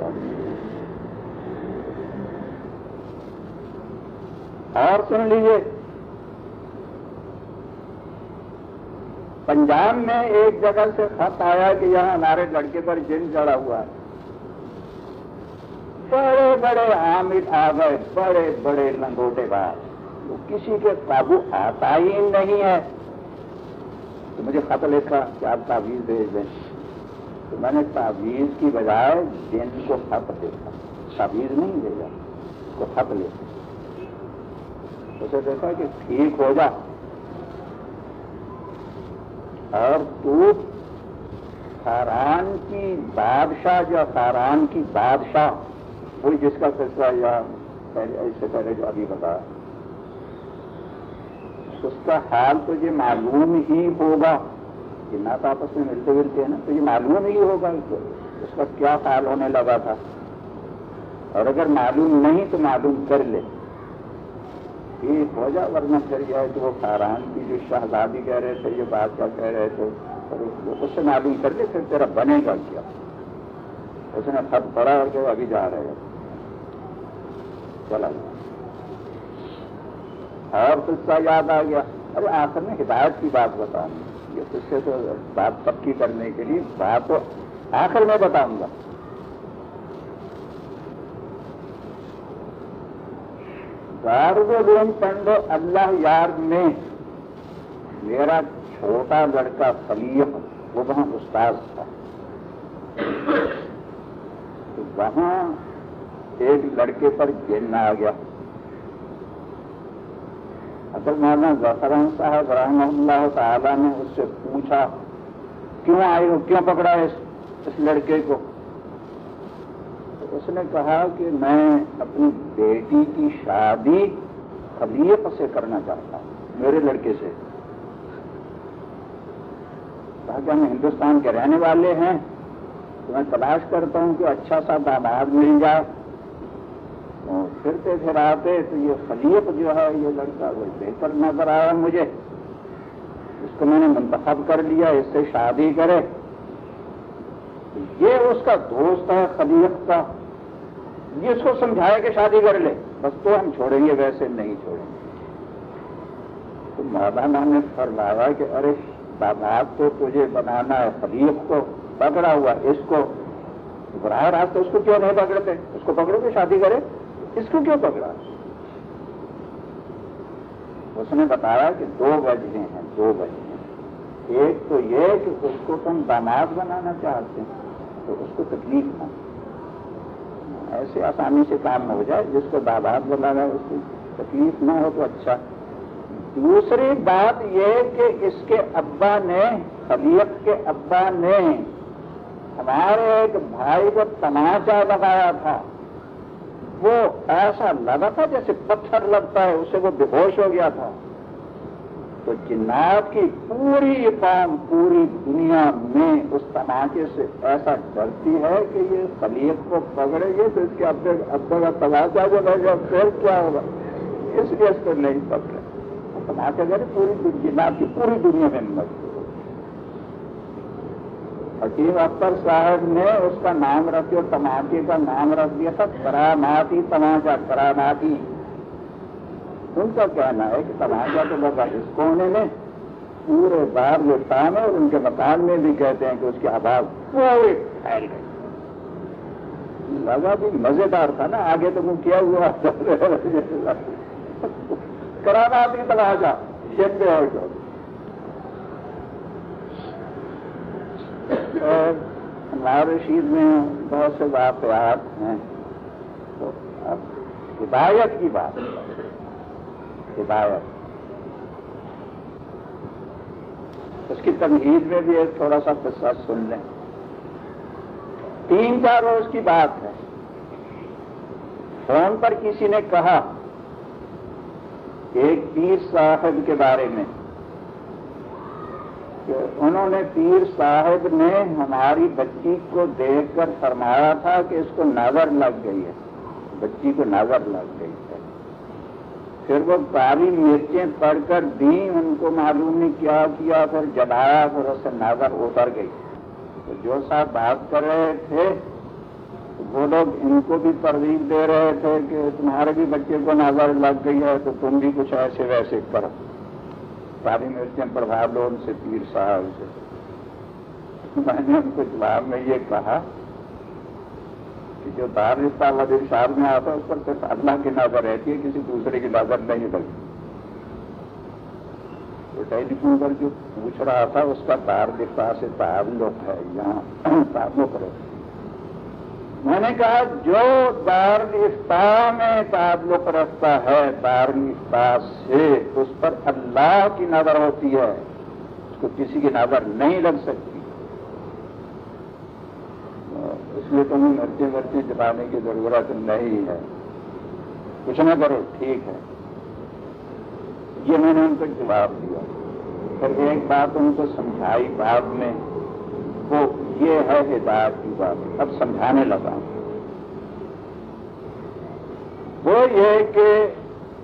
اور سن لیجیے پنجاب میں ایک جگہ سے خط آیا کہ یہاں ہمارے لڑکے پر جن چڑھا ہوا ہے۔ بڑے بڑے حامد آ گئے بڑے بڑے لنگوٹے بار کسی کے قابو آتا ہی نہیں ہے۔ تو مجھے خط لکھا کہ آپ تعویذ بھیج دیں؟ تو میں نے تعویذ کی بجائے جن کو خط دیکھا۔ تعویذ نہیں دے گا اس کو خط لکھا۔ اسے دیکھا کہ ٹھیک ہو جا۔ اور تو خاران کی بادشاہ جو خاران کی بادشاہ، وہی جس کا فیصلہ یا اس سے پہلے جو ابھی بتا اس کا حال تو یہ معلوم ہی ہوگا۔ جنات آپس میں ملتے ملتے ہیں نا، تو یہ معلوم ہی ہوگا اس کا کیا حال ہونے لگا تھا۔ اور اگر معلوم نہیں تو معلوم کر لے۔ ٹھیک ہو جا ورنہ پھر یہ ہے کہ وہ خاران کی جو شہزادی کہہ رہے تھے یہ بات کیا کہہ رہے تھے اس سے معلوم کر لے پھر تیرا بنے گا کیا؟ اس نے خط پڑا اور کہ ابھی جا رہے ہیں۔ چلا گیا۔ اور قصہ یاد آ گیا۔ ارے آخر میں ہدایت کی بات بتاؤں۔ یہ قصے تو بات پکی کرنے کے لیے، بات تو آخر میں بتاؤں گا۔ دارالعلوم پنڈو اللہ یار میں میرا چھوٹا لڑکا فلیح وہ وہاں استاد تھا۔ وہاں ایک لڑکے پر جن آ گیا۔ اصل مولانا ظفران صاحب رحمہ اللہ تعالیٰ نے اس سے پوچھا کیوں آئے ہو؟ کیوں پکڑا اس, اس لڑکے کو؟ اس نے کہا کہ میں اپنی بیٹی کی شادی خلیق سے کرنا چاہتا ہوں، میرے لڑکے سے۔ کہا کہ ہم ہندوستان کے رہنے والے ہیں تو میں تلاش کرتا ہوں کہ اچھا سا داماد مل جائے۔ پھرتے پھر آتے تو یہ خلیق جو ہے، یہ لڑکا وہ بہتر نظر آیا مجھے۔ اس کو میں نے منتخب کر لیا، اس سے شادی کرے۔ یہ اس کا دوست ہے، خلیق کا۔ یہ اس کو سمجھایا کہ شادی کر لے۔ بس تو ہم چھوڑیں گے، ویسے نہیں چھوڑیں گے۔ تو مولانا نے فرمایا کہ ارے، بابا تو تجھے بنانا ہے خلیق کو پکڑا ہوا، اس کو براہ راست اس کو کیوں نہیں پکڑتے؟ اس کو پکڑو کہ شادی کرے۔ اس کو کیوں پکڑا؟ اس نے بتایا کہ دو وجہ ہیں، دو وجہ ایک تو یہ کہ اس کو تم داماد بنانا چاہتے ہیں، تو اس کو تکلیف نہ ایسے آسانی سے کام نہ ہو جائے، جس کو داماد بنانا اس کو تکلیف نہ ہو تو اچھا۔ دوسری بات یہ کہ اس کے ابا نے، خلیق کے ابا نے ہمارے ایک بھائی کو تماچا لگایا تھا۔ وہ ایسا لگا تھا جیسے پتھر لگتا ہے، اسے وہ بے ہوش ہو گیا تھا۔ تو جنات کی پوری قوم پوری دنیا میں اس تناچے سے ایسا ڈرتی ہے کہ یہ خلیق کو پکڑے گے تو اس کے ابے ابے کا تماچا جو گا پھر کیا ہوگا؟ اس لیے اس کو نہیں پکڑے۔ تماچا گھر پوری جنات کی پوری دنیا میں مجبور حکیم اختر صاحب نے اس کا نام رکھ دیا تماچے کا نام رکھ دیا تھا کراناتی تماچا کراناتی ان کا کہنا ہے کہ تماچا تو لگا اس کونے میں پورے بار جو ہے اور ان کے مکان میں بھی کہتے ہیں کہ اس کی آواز پورے پھیل گئی لگا بھی مزیدار تھا نا، آگے تو وہ کیا ہوا؟ کرانا آتی تماچا شیپے اور اور رشید میں بہت سے واقعات ہیں۔ تو اب ہدایت کی بات۔ ہدایت اس کی تمہید میں بھی ایک تھوڑا سا قصہ سن لیں۔ تین چار روز کی بات ہے۔ فون پر کسی نے کہا ایک پیر صاحب کے بارے میں کہ انہوں نے پیر صاحب نے ہماری بچی کو دیکھ کر فرمایا تھا کہ اس کو نظر لگ گئی ہے۔ بچی کو نظر لگ گئی۔ ہے پھر وہ کالی مرچیں پڑھ کر دی ان کو معلوم نہیں کیا کیا، پھر جلایا پھر اس سے نظر اتر گئی۔ تو جو صاحب بات کر رہے تھے، وہ لوگ ان کو بھی ترغیب دے رہے تھے کہ تمہارے بھی بچے کو نظر لگ گئی ہے، تو تم بھی کچھ ایسے ویسے کرو۔ کالی مرچیں پڑھا لو ان سے پیر صاحب سے۔ میں نے ان کو جواب میں یہ کہا جو دار رشتہ وزیر صاحب میں آتا ہے، اس پر صرف اللہ کی نظر رہتی ہے، کسی دوسرے کی نظر نہیں لگتی تو ٹیلی فون پر جو پوچھ رہا تھا، اس کا دار رشتہ سے تعلق ہے، یہاں تعلق رہتا میں نے کہا، جو دار میں تعلق رکھتا ہے، دار سے، اس پر اللہ کی نظر ہوتی ہے، اس کو کسی کی نظر نہیں لگ سکتی۔ اس لیے تمہیں مرچے مرچے جلانے کی ضرورت نہیں ہے۔ کچھ نہ کرو، ٹھیک ہے۔ یہ میں نے ان کو جواب دیا۔ پھر ایک بات ان کو سمجھائی بعد میں، وہ یہ ہے ہدایت کی بات۔ اب سمجھانے لگا۔ وہ یہ کہ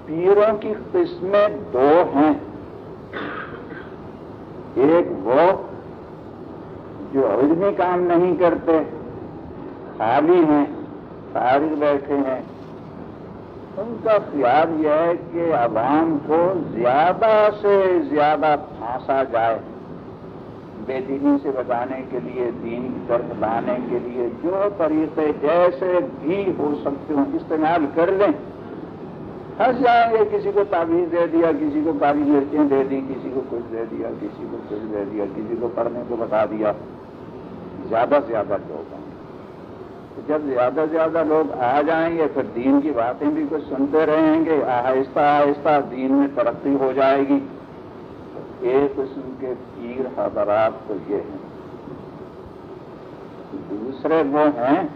پیروں کی قسمیں دو ہیں۔ ایک وہ جو علمی کام نہیں کرتے خالی ہیں فارغ بیٹھے ہیں۔ ان کا خیال یہ ہے کہ عوام کو زیادہ سے زیادہ پھانسا جائے۔ بے دینی سے بچانے کے لیے، دین کی طرف لانے کے لیے جو طریقے جیسے بھی ہو سکتے ہوں استعمال کر لیں۔ ہنس جائیں گے، کسی کو تعویذ دے دیا، کسی کو کالی مرچیں دے دی، کسی کو کچھ دے دیا، کسی کو کچھ دے دیا، کسی کو پڑھنے کو بتا دیا۔ زیادہ سے زیادہ لوگ۔ ہیں جب زیادہ سے زیادہ لوگ آ جائیں گے، پھر دین کی باتیں بھی کچھ سنتے رہیں گے، آہستہ آہستہ دین میں ترقی ہو جائے گی۔ ایک قسم کے پیر حضرات تو یہ ہیں۔ دوسرے وہ ہیں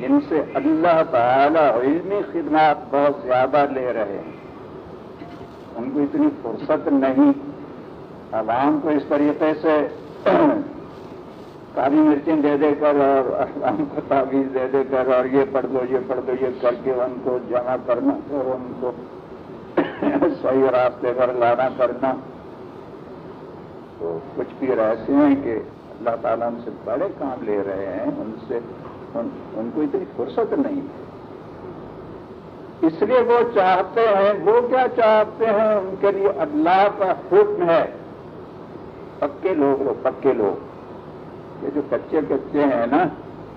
جن سے اللہ تعالی علمی خدمات بہت زیادہ لے رہے ہیں۔ ان کو اتنی فرصت نہیں۔ عوام کو اس طریقے سے کالی مرچیں دے دے کر اور عوام کو تعویذ دے دے کر اور یہ پڑھ دو یہ پڑھ دو یہ کر کے ان کو جمع کرنا اور ان کو صحیح راستے پر لانا کرنا۔ تو کچھ بھی ایسے ہیں کہ اللہ تعالیٰ ان سے بڑے کام لے رہے ہیں ان سے ان, ان کو اتنی فرصت نہیں ہے۔ اس لیے وہ چاہتے ہیں وہ کیا چاہتے ہیں؟ ان کے لیے اللہ کا حکم ہے۔ پکے لوگ پکے لوگ۔ یہ جو کچے کچے ہیں نا،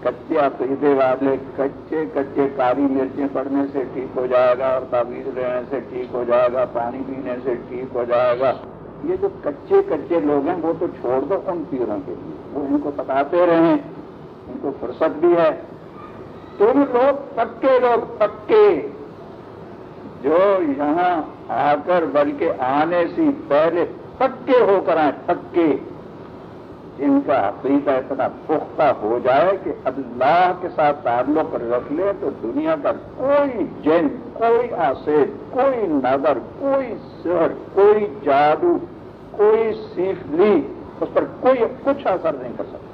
کچے عقیدے والے کچے کچے کالی مرچیں پڑنے سے ٹھیک ہو جائے گا اور تعویذ لینے سے ٹھیک ہو جائے گا، پانی پینے سے ٹھیک ہو جائے گا۔ یہ جو کچے کچے لوگ ہیں، وہ تو چھوڑ دو ان پیروں کے لیے۔ وہ ان کو بتاتے رہیں، ان کو فرصت بھی ہے۔ تم لوگ پکے لوگ پکے، جو یہاں آ کر بلکہ آنے سے پہلے پکے ہو کر آئے پکے۔ جن کا عقیدہ اتنا پختہ ہو جائے کہ اللہ کے ساتھ تعلق رکھ لے تو دنیا کا کوئی جن، کوئی آسیب، کوئی نظر، کوئی سر، کوئی جادو، کوئی سیفلی، اس پر کوئی کچھ اثر نہیں کر سکتا۔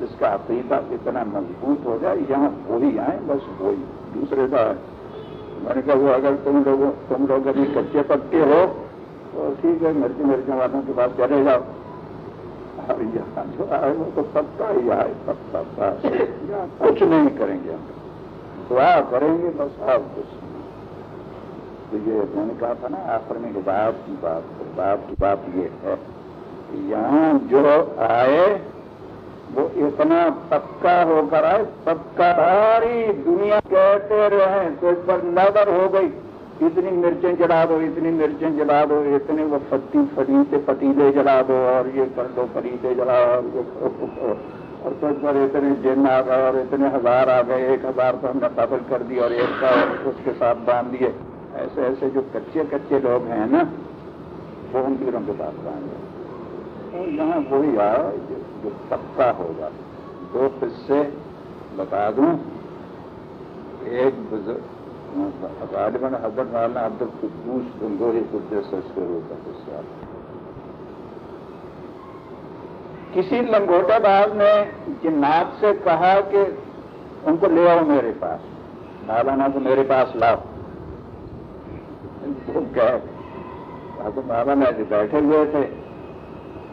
جس کا عقیدہ اتنا مضبوط ہو جائے، یہاں وہی آئے بس وہی دوسرے کا میں نے کہا، وہ اگر تم لوگ تم لوگ ابھی کچے پکے ہو، تو ٹھیک ہے مرچی مرچی والوں کے پاس چلے جاؤ۔ یہاں جو آئے وہ تو سب کا ہی آئے سب سب کا کچھ نہیں کریں گے ہم۔ دعا کریں گے بس آپ کچھ تو یہ میں نے کہا تھا نا، آخر میں باپ کی بات باپ کی بات یہ ہے کہ یہاں جو آئے، وہ اتنا پکا ہو کر آئے، پکا ساری دنیا کہتے رہے تو اس پر نظر ہو گئی۔ اتنی مرچیں جلا دو اتنی مرچیں جلا دو اتنے وہ پتی فریتے پتیلے جلا دو اور یہ کر دو فریتے جلا اور تو پر اتنے جن آ گئے اور اتنے ہزار آ گئے ایک ہزار تو ہم نے قبل کر دیا اور ایک کا اس کے ساتھ باندھ دیے ایسے ایسے جو کچے کچے لوگ ہیں نا وہ ان پیروں کے ساتھ باندھ گئے اور یہاں وہی آیا جو پکا ہوگا دو قصے بتا دوں ایک بزرگ غالباً حضرت مولانا عبد القدوس گنگوری قدس سے ہوتا ہے کسی لنگوٹا باز نے جنات سے کہا کہ ان کو لے آؤ میرے پاس۔ مولانا کو میرے پاس لاؤ۔ تو مولانا جی بیٹھے ہوئے تھے۔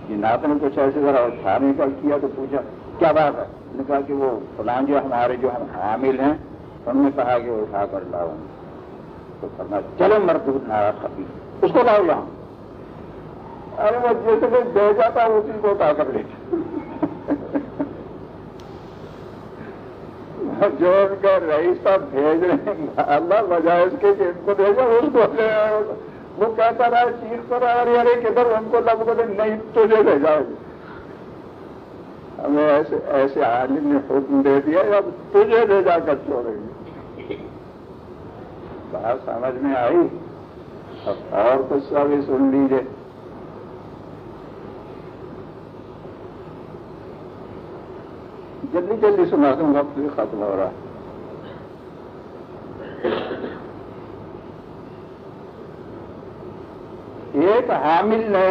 جنات نے کچھ ایسے ذرا کھانے کا کیا؟ تو پوچھا، کیا بات ہے؟ نے کہا کہ وہ فلان جو ہمارے جو ہم حامل ہیں انہوں نے کہا کہ اٹھا کر لاؤ۔ تو کرنا چلو مردود نارا خبی اس کو لاؤ یہاں۔ ارے وہ جیسے کوئی دے جاتا اسی کو اٹھا کر لے۔ جو ان کا رئیس صاحب بھیج رہے ہیں، اللہ بجائے اس کے ان کو بھیجا اس کو لے وہ کہتا رہا، چیز پر آ رہی ارے کدھر ان کو لگ بولے نہیں تجھے بھیجا ہمیں ایسے ایسے عالم نے حکم دے دیا، اب تجھے لے جا کر چھوڑیں گے۔ بات سمجھ میں آئی؟ اب اور قصہ بھی سن لیجیے جلدی جلدی سنا دوں وقت بھی ختم ہو رہا ایک حامل نے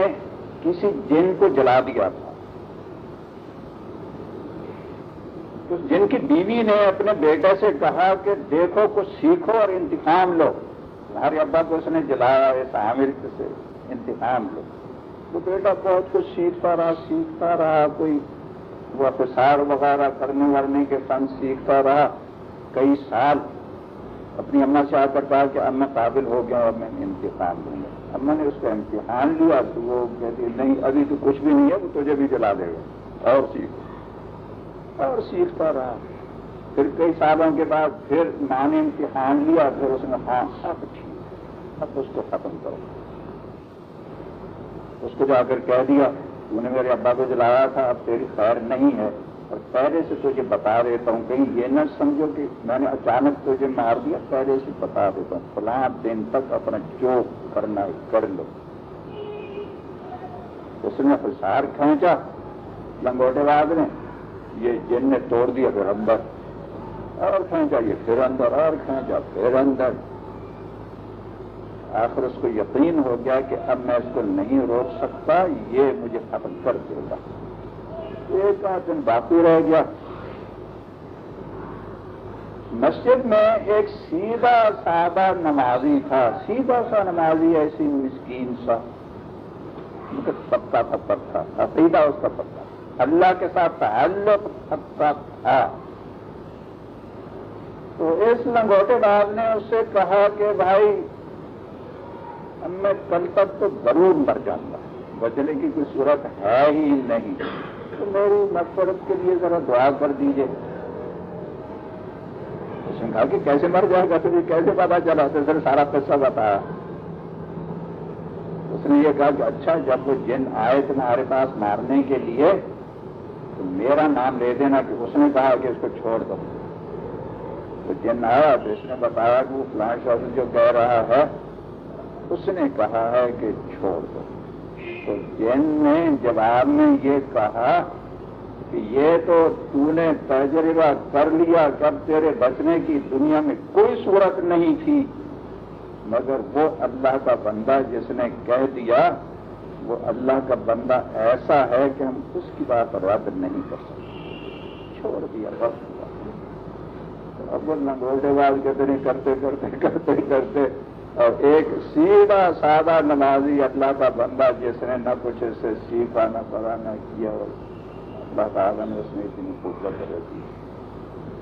کسی جن کو جلا دیا تھا اس جن کی بیوی نے اپنے بیٹے سے کہا کہ دیکھو، کچھ سیکھو اور انتخاب لو۔ ہمارے ابا کو اس نے جلایا، اس حامل سے انتخاب لو۔ تو بیٹا بہت کچھ سیکھتا رہا سیکھتا رہا، کوئی وہ افسار وغیرہ کرنے ورنے کے فن سیکھتا رہا۔ کئی سال اپنی اما سے آ کر کہا کہ اب میں قابل ہو گیا اور میں امتحان دوں گا۔ اما نے اس کا امتحان لیا تو وہ کہتی نہیں، ابھی تو کچھ بھی نہیں ہے، وہ تجھے بھی جلا دے گا اور سیکھو۔ اور سیکھتا رہا۔ پھر کئی سالوں کے بعد پھر میں نے امتحان لیا پھر اس نے ہاں اب ٹھیک اب اس کو ختم کرو۔ اس کو جا کر کہہ دیا تو نے میرے ابا کو جلایا تھا، اب تیری خیر نہیں ہے۔ اور پہلے سے تجھے بتا دیتا ہوں، کہیں یہ نہ سمجھو کہ میں نے اچانک تجھے مار دیا، پہلے سے بتا دیتا ہوں۔ فلاں دن تک اپنا جو کرنا کر لو۔ اس نے حسار کھینچا لنگوٹے بعد نے۔ یہ جن نے توڑ دیا، پھر اندر۔ اور کھینچا یہ؟ پھر اندر۔ اور کھینچا پھر اندر۔ آخر اس کو یقین ہو گیا کہ اب میں اس کو نہیں روک سکتا، یہ مجھے ختم کر دے گا۔ ایک آدھ دن باقی رہ گیا۔ مسجد میں ایک سیدھا سادہ نمازی تھا۔ سیدھا سا نمازی، ایسی مسکین سا۔ پتا پتھر تھا عقیدہ اس کا پتا اللہ کے ساتھ تعلق پتا تھا۔ تو اس لنگوٹے باز نے اس سے کہا کہ بھائی میں کل تک تو ضرور مر جاؤں گا۔ بچنے کی کوئی صورت ہے ہی نہیں۔ تو میری مغفرت کے لیے ذرا دعا کر دیجیے اس نے کہا کہ کیسے مر جائے گا؟ تجھے کیسے پتا چلا سر سارا قصہ بتایا۔ اس نے یہ کہا کہ اچھا جب وہ جن آئے تمہارے پاس مارنے کے لیے تو میرا نام لے دینا کہ اس نے کہا کہ اس کو چھوڑ دو۔ تو جن آیا تو اس نے بتایا کہ وہ فلاں شوق جو کہہ رہا ہے، اس نے کہا ہے کہ چھوڑ دو۔ تو جین نے جواب میں یہ کہا کہ یہ تو تو نے تجربہ کر لیا کب تیرے بچنے کی دنیا میں کوئی صورت نہیں تھی، مگر وہ اللہ کا بندہ جس نے کہہ دیا وہ اللہ کا بندہ ایسا ہے کہ ہم اس کی بات رد نہیں کر سکتے۔ چھوڑ دیا، بس۔ اب وہ نگوٹے بال کتنے کرتے کرتے کرتے کرتے۔ اور ایک سیدھا سادہ نمازی اللہ کا بندہ جس نے نہ کچھ اس سے سیکھا، نہ پڑھا، نہ کیا، اور اللہ تعالیٰ نے اس نے اتنی قوت کر دی۔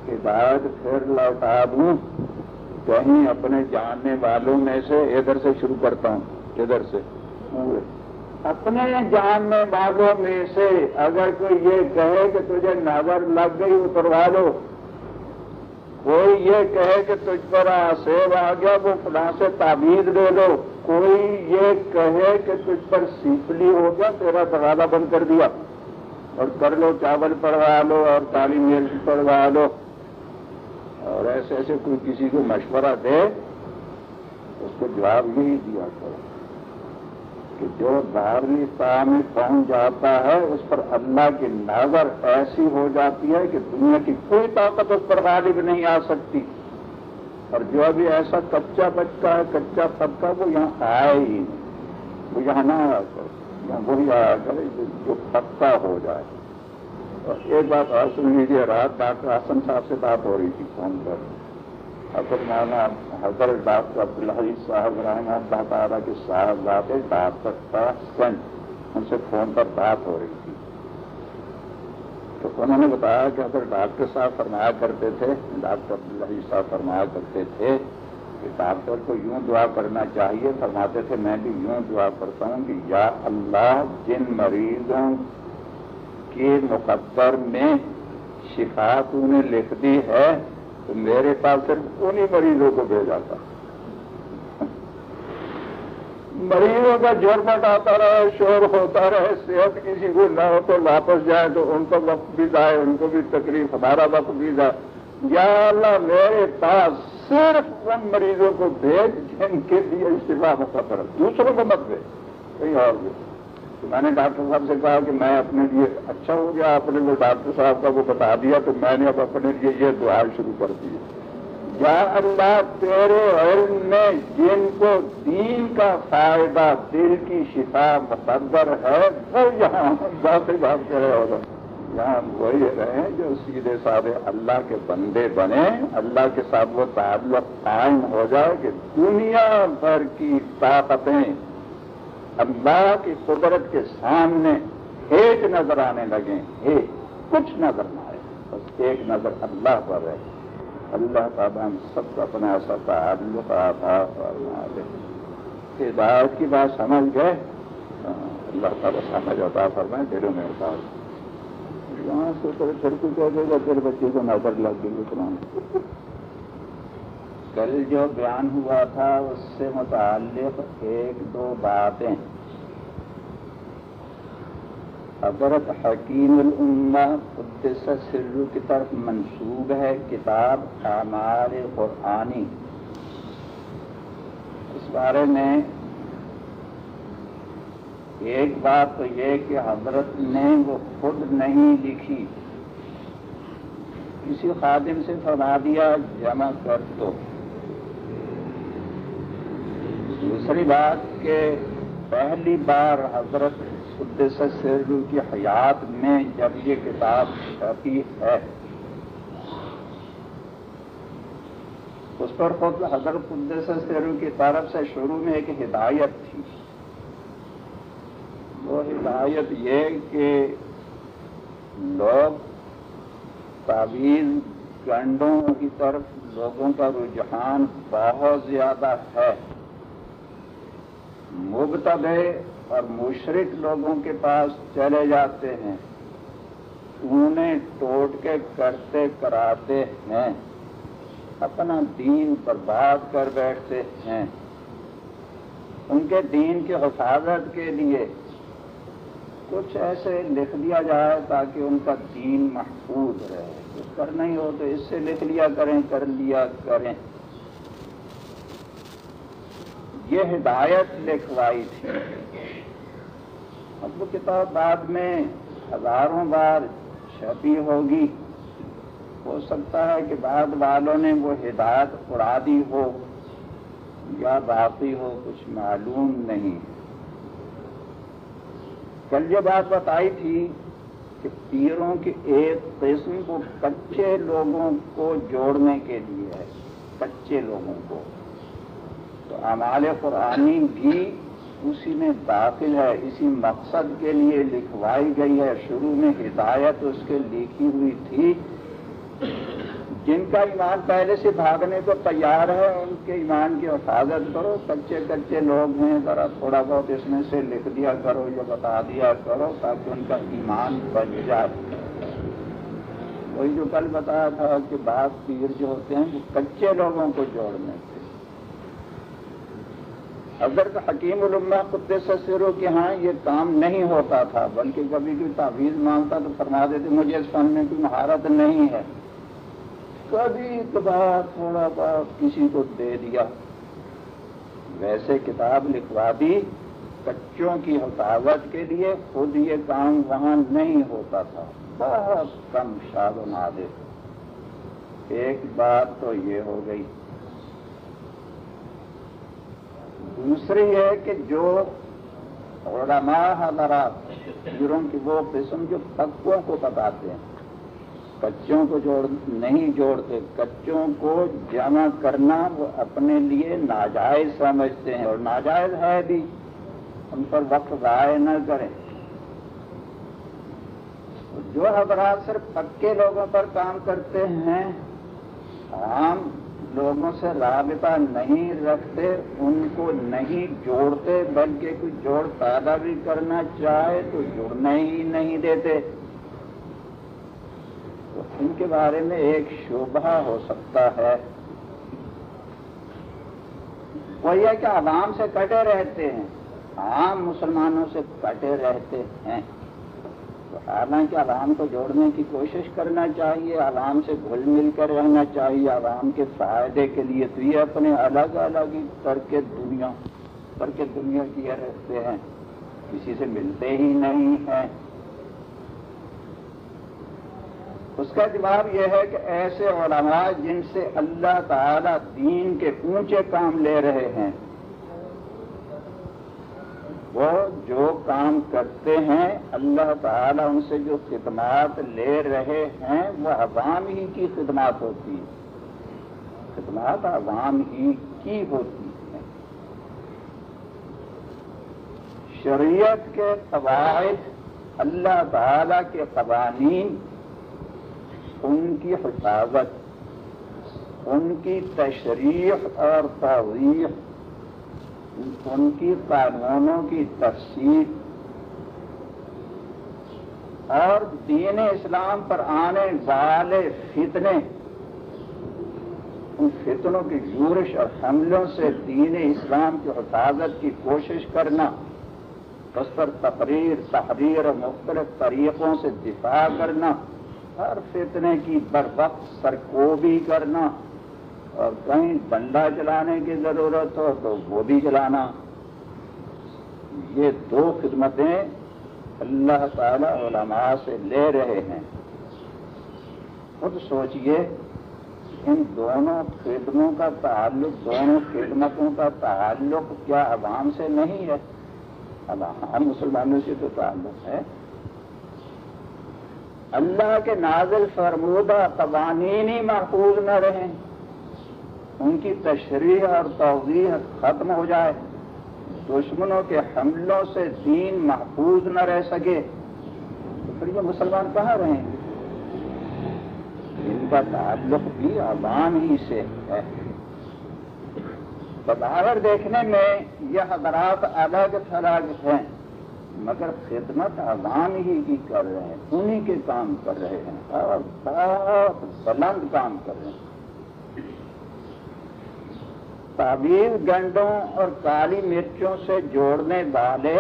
کہ بعد پھر لوٹا دوں، کہیں اپنے جاننے والوں میں سے ادھر سے شروع کرتا ہوں، ادھر سے۔ اپنے جاننے والوں میں سے اگر کوئی یہ کہے کہ تجھے نظر لگ گئی، اتروا دو۔ کوئی یہ کہے کہ تجھ پر آسیب آ گیا، وہ فلاں سے تعبیر دے دو۔ کوئی یہ کہے کہ تجھ پر سیپلی ہو گیا، تیرا دروازہ بند کر دیا۔ اور کر لو، چاول پڑھوا لو اور کالی مرچ پڑھوا لو۔ اور ایسے ایسے کوئی کسی کو مشورہ دے، اس کو جواب یہی دیا کرو۔ کہ جو دھارمی میں پہنچ جاتا ہے، اس پر اللہ کی نظر ایسی ہو جاتی ہے کہ دنیا کی کوئی طاقت اس پر غالب نہیں آ سکتی۔ اور جو ابھی ایسا کچا بچہ ہے، کچا طبقہ وہ یہاں آئے ہی نہیں۔ وہ یہاں نہ آیا کر یہاں وہی آیا کرے جو پکا ہو جائے۔ اور ایک بات اور سن لیجیے رات ڈاکٹر حسن صاحب سے بات ہو رہی تھی فون پر۔ حضرت مولانا حضرت ڈاکٹر عبدالحیز صاحب رحمہ اللہ تعالیٰ کے صاحب ڈاکٹر ڈاکٹر سنج ان سے فون پر بات ہو رہی تھی۔ تو انہوں نے بتایا کہ اگر ڈاکٹر صاحب فرمایا کرتے تھے ڈاکٹر عبدالحیز صاحب فرمایا کرتے تھے کہ ڈاکٹر کو یوں دعا کرنا چاہیے، فرماتے تھے، میں بھی یوں دعا کرتا ہوں کہ یا اللہ جن مریضوں کے مقدر میں شفا تو نے لکھ دی ہے تو میرے پاس صرف انہی مریضوں کو بھیجا تھا۔ مریضوں کا جرمٹ آتا رہے، شور ہوتا رہے، صحت کسی کو نہ ہو تو واپس جائے تو ان کو وقت بھی جائے ان کو بھی تکلیف، ہمارا وقت بھی جائے یا اللہ، میرے پاس صرف ان مریضوں کو بھیج، جن کے لیے شفا مقدر دوسروں کو مت بھیج، کہیں اور بھی۔ میں نے ڈاکٹر صاحب سے کہا کہ میں اپنے لیے اچھا ہو گیا اپنے کو ڈاکٹر صاحب کا وہ بتا دیا تو میں نے اب اپنے لیے یہ دعا شروع کر دی۔ یا اللہ، تیرے علم میں جن کو دین کا فائدہ، دل کی شفا مقدر ہے وہ یہاں بات بات کرے ہوگا یہاں وہی رہے جو سیدھے سادھے اللہ کے بندے بنے، اللہ کے ساتھ وہ تعلق قائم ہو جائے کہ دنیا بھر کی طاقتیں اللہ کی قدرت کے سامنے ایک نظر آنے لگے ایک کچھ نظر نہ آئے۔ بس ایک نظر اللہ پر رہے اللہ تعالیٰ ہم سب کو اپنا ایسا تعلق آتا فرما دے ہدایت کی بات سمجھ گئے؟ ہاں، اللہ تعالیٰ سمجھ ہوتا فرمائے، دلوں میں ہوتا یہاں سے پھر کو کہہ دے گا تیرے بچے کو نظر لگ گئی قرآن کل جو بیان ہوا تھا اس سے متعلق ایک دو باتیں۔ حضرت حکیم الامہ قدس سرو کی طرف منسوب ہے، کتاب اعمال قرآنی۔ اس بارے میں ایک بات تو یہ کہ حضرت نے وہ خود نہیں لکھی۔ کسی خادم سے فرما دیا، جمع کر دو۔ دوسری بات کہ پہلی بار حضرت قدس سیرو کی حیات میں جب یہ کتاب چھپی ہے، اس پر خود حضرت قدس سیرو کی طرف سے شروع میں ایک ہدایت تھی۔ وہ ہدایت یہ کہ لوگ تعویذ گنڈوں کی طرف، لوگوں کا رجحان بہت زیادہ ہے۔ مبتبے اور مشرق لوگوں کے پاس چلے جاتے ہیں۔ انہیں ٹوٹ کے کرتے کراتے ہیں۔ اپنا دین برباد کر بیٹھتے ہیں۔ ان کے دین کی حفاظت کے لیے کچھ ایسے لکھ دیا جائے تاکہ ان کا دین محفوظ رہے۔ کچھ کرنا ہی ہو تو اس سے لکھ لیا کریں، کر لیا کریں۔ یہ ہدایت لکھوائی تھی۔ اب وہ کتاب بعد میں ہزاروں بار چھپی ہوگی۔ ہو سکتا ہے کہ بعد والوں نے وہ ہدایت اڑا دی ہو یا باقی ہو، کچھ معلوم نہیں۔ کل یہ بات بتائی تھی کہ پیروں کی ایک قسم کو کچے لوگوں کو جوڑنے کے لیے ہے کچے لوگوں کو۔ تو امال قرآنی بھی اسی میں داخل ہے، اسی مقصد کے لیے لکھوائی گئی ہے۔ شروع میں ہدایت اس کے لکھی ہوئی تھی۔ جن کا ایمان پہلے سے بھاگنے کو تیار ہے، ان کے ایمان کی حفاظت کرو۔ کچے کچے لوگ ہیں، ذرا تھوڑا بہت اس میں سے لکھ دیا کرو یا بتا دیا کرو تاکہ ان کا ایمان بچ جائے۔ وہی جو کل بتایا تھا کہ بعض پیر جو ہوتے ہیں، وہ کچے لوگوں کو جوڑنے۔ تھے اگر حکیم علما کتے سسروں کے ہاں یہ کام نہیں ہوتا تھا، بلکہ کبھی کوئی تعویذ مانگتا تو فرما دیتے، مجھے اس فن میں کوئی مہارت نہیں ہے۔ کبھی کبھار تھوڑا بہت کسی کو دے دیا۔ ویسے کتاب لکھوا دی، بچوں کی حفاظت کے لیے خود یہ کام وہاں نہیں ہوتا تھا۔ بہت کم شاد و نادر۔ ایک بات تو یہ ہو گئی۔ دوسری ہے کہ جو علماء حضرات پیروں کی وہ قسم جو پکوں کو بتاتے ہیں کچوں کو جوڑ نہیں جوڑتے کچوں کو جمع کرنا وہ اپنے لیے ناجائز سمجھتے ہیں اور ناجائز ہے بھی۔ ان پر وقت ضائع نہ کریں۔ جو حضرات صرف پکے لوگوں پر کام کرتے ہیں، عام لوگوں سے رابطہ نہیں رکھتے، ان کو نہیں جوڑتے، بلکہ کوئی جوڑ پیدا بھی کرنا چاہے تو جڑنے ہی نہیں دیتے۔ تو ان کے بارے میں ایک شبہ ہو سکتا ہے۔ وہ یہ کہ عوام سے کٹے رہتے ہیں۔ عام مسلمانوں سے کٹے رہتے ہیں۔ حالانکہ عوام کو جوڑنے کی کوشش کرنا چاہیے، عوام سے گھل مل کر رہنا چاہیے، عوام کے فائدے کے لیے۔ تو یہ اپنے الگ الگ ہی کر کے دنیا کر کے دنیا کیے رہتے ہیں۔ کسی سے ملتے ہی نہیں ہیں۔ اس کا جواب یہ ہے کہ ایسے علماء جن سے اللہ تعالی دین کے اونچے کام لے رہے ہیں وہ جو کام کرتے ہیں، اللہ تعالیٰ ان سے جو خدمات لے رہے ہیں، وہ عوام ہی کی خدمات ہوتی ہے خدمات عوام ہی کی ہوتی ہے شریعت کے قواعد، اللہ تعالی کے قوانین، ان کی حفاظت، ان کی تشریح اور توریح ان کی قانونوں کی تفصیل اور دین اسلام پر آنے والے فتنے، ان فتنوں کی یورش اور حملوں سے دین اسلام کی حفاظت کی کوشش کرنا، اس پر تقریر، تحریر اور مختلف طریقوں سے دفاع کرنا ہر فتنے کی بر وقت سرکوبی کرنا۔ اور کہیں ڈنڈا چلانے کی ضرورت ہو تو وہ بھی چلانا یہ دو خدمتیں اللہ تعالی علماء سے لے رہے ہیں۔ خود سوچئے ان دونوں خدموں کا تعلق، دونوں خدمتوں کا تعلق کیا عوام سے نہیں ہے؟ ہر مسلمانوں سے تو تعلق ہے۔ اللہ کے نازل فرمودہ قوانین ہی محفوظ نہ رہیں۔ ان کی تشریح اور توضیح ختم ہو جائے۔ دشمنوں کے حملوں سے دین محفوظ نہ رہ سکے۔ تو پھر یہ مسلمان کہاں رہیں؟ گے ان کا تعلق بھی عوام ہی سے ہے۔ بظاہر دیکھنے میں یہ حضرات الگ تھلگ ہیں، مگر خدمت عوام ہی کی کر رہے ہیں، انہی کے کام کر رہے ہیں اور بہت بلند کام کر رہے ہیں۔ تعبیر گنڈوں اور کالی مرچوں سے جوڑنے والے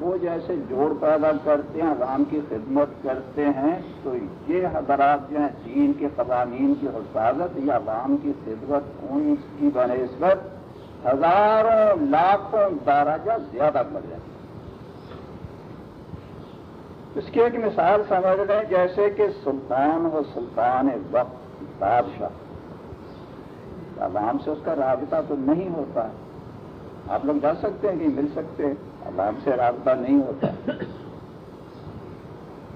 وہ جیسے جوڑ پیدا کرتے ہیں، عوام کی خدمت کرتے ہیں، تو یہ حضرات جو ہیں، دین کے قوانین کی حفاظت یا عوام کی خدمت، ان کی بنسبت ہزاروں لاکھوں درجہ زیادہ کر جائیں اس کی ایک مثال سمجھ لیں، جیسے کہ سلطان و سلطان وقت، بادشاہ۔ عوام سے اس کا رابطہ تو نہیں ہوتا۔ آپ لوگ جا سکتے ہیں کہ مل سکتے ہیں عوام سے رابطہ نہیں ہوتا۔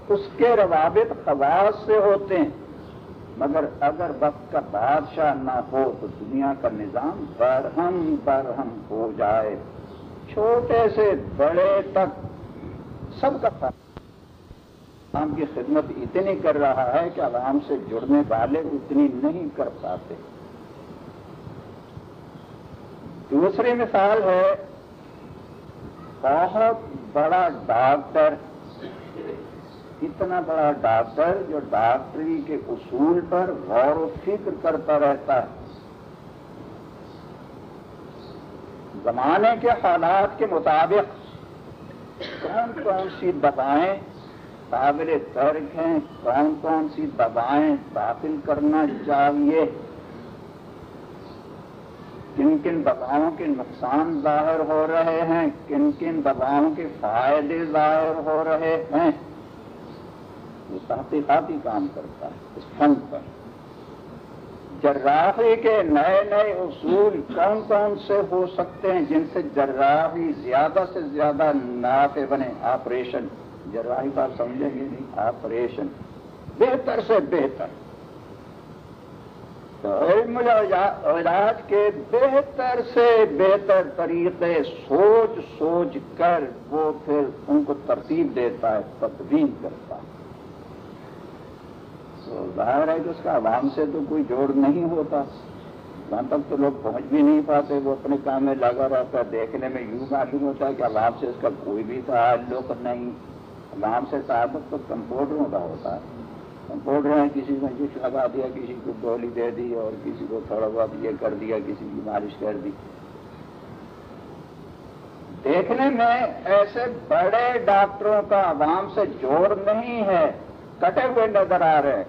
اس کے روابط خواص سے ہوتے ہیں۔ مگر اگر وقت کا بادشاہ نہ ہو تو دنیا کا نظام برہم برہم ہو جائے۔ چھوٹے سے بڑے تک سب کا عوام کی خدمت اتنی کر رہا ہے کہ عوام سے جڑنے والے اتنی نہیں کر پاتے۔ دوسری مثال ہے، بہت بڑا ڈاکٹر، اتنا بڑا ڈاکٹر جو ڈاکٹری کے اصول پر غور و فکر کرتا رہتا ہے۔ زمانے کے حالات کے مطابق کون کون سی دبائیں قابل ترک ہیں، کون کون سی دبائیں داخل کرنا چاہیے؟ کن کن دواؤں کے نقصان ظاہر ہو رہے ہیں، کن کن دواؤں کے فائدے ظاہر ہو رہے ہیں۔ وہ تحقیقاتی کام کرتا ہے، اس فن پر۔ جراحی کے نئے نئے اصول کون کون سے ہو سکتے ہیں جن سے جراحی زیادہ سے زیادہ نافع بنے؟ آپریشن۔ جراحی بات سمجھیں گے نہیں، آپریشن۔ بہتر سے بہتر۔ علاج کے بہتر سے بہتر طریقے سوچ سوچ کر وہ پھر ان کو ترتیب دیتا ہے تدبین کرتا ہے۔ تو ظاہر ہے کہ اس کا عوام سے تو کوئی جوڑ نہیں ہوتا۔ وہاں تک تو لوگ پہنچ بھی نہیں پاتے، وہ اپنے کام میں لگا رہتا ہے۔ دیکھنے میں یوں معلوم ہوتا ہے کہ عوام سے اس کا کوئی بھی تعلق نہیں۔ عوام سے تعلق تو کمپاؤنڈروں کا ہوتا ہے۔ کمپاؤنڈر ہیں، کسی کو جس لگا دیا، کسی کو گولی دے دی اور کسی کو تھوڑا بہت یہ کر دیا، کسی کی مالش کر دی۔ دیکھنے میں ایسے بڑے ڈاکٹروں کا عوام سے جوڑ نہیں ہے، کٹے ہوئے نظر آ رہے ہیں۔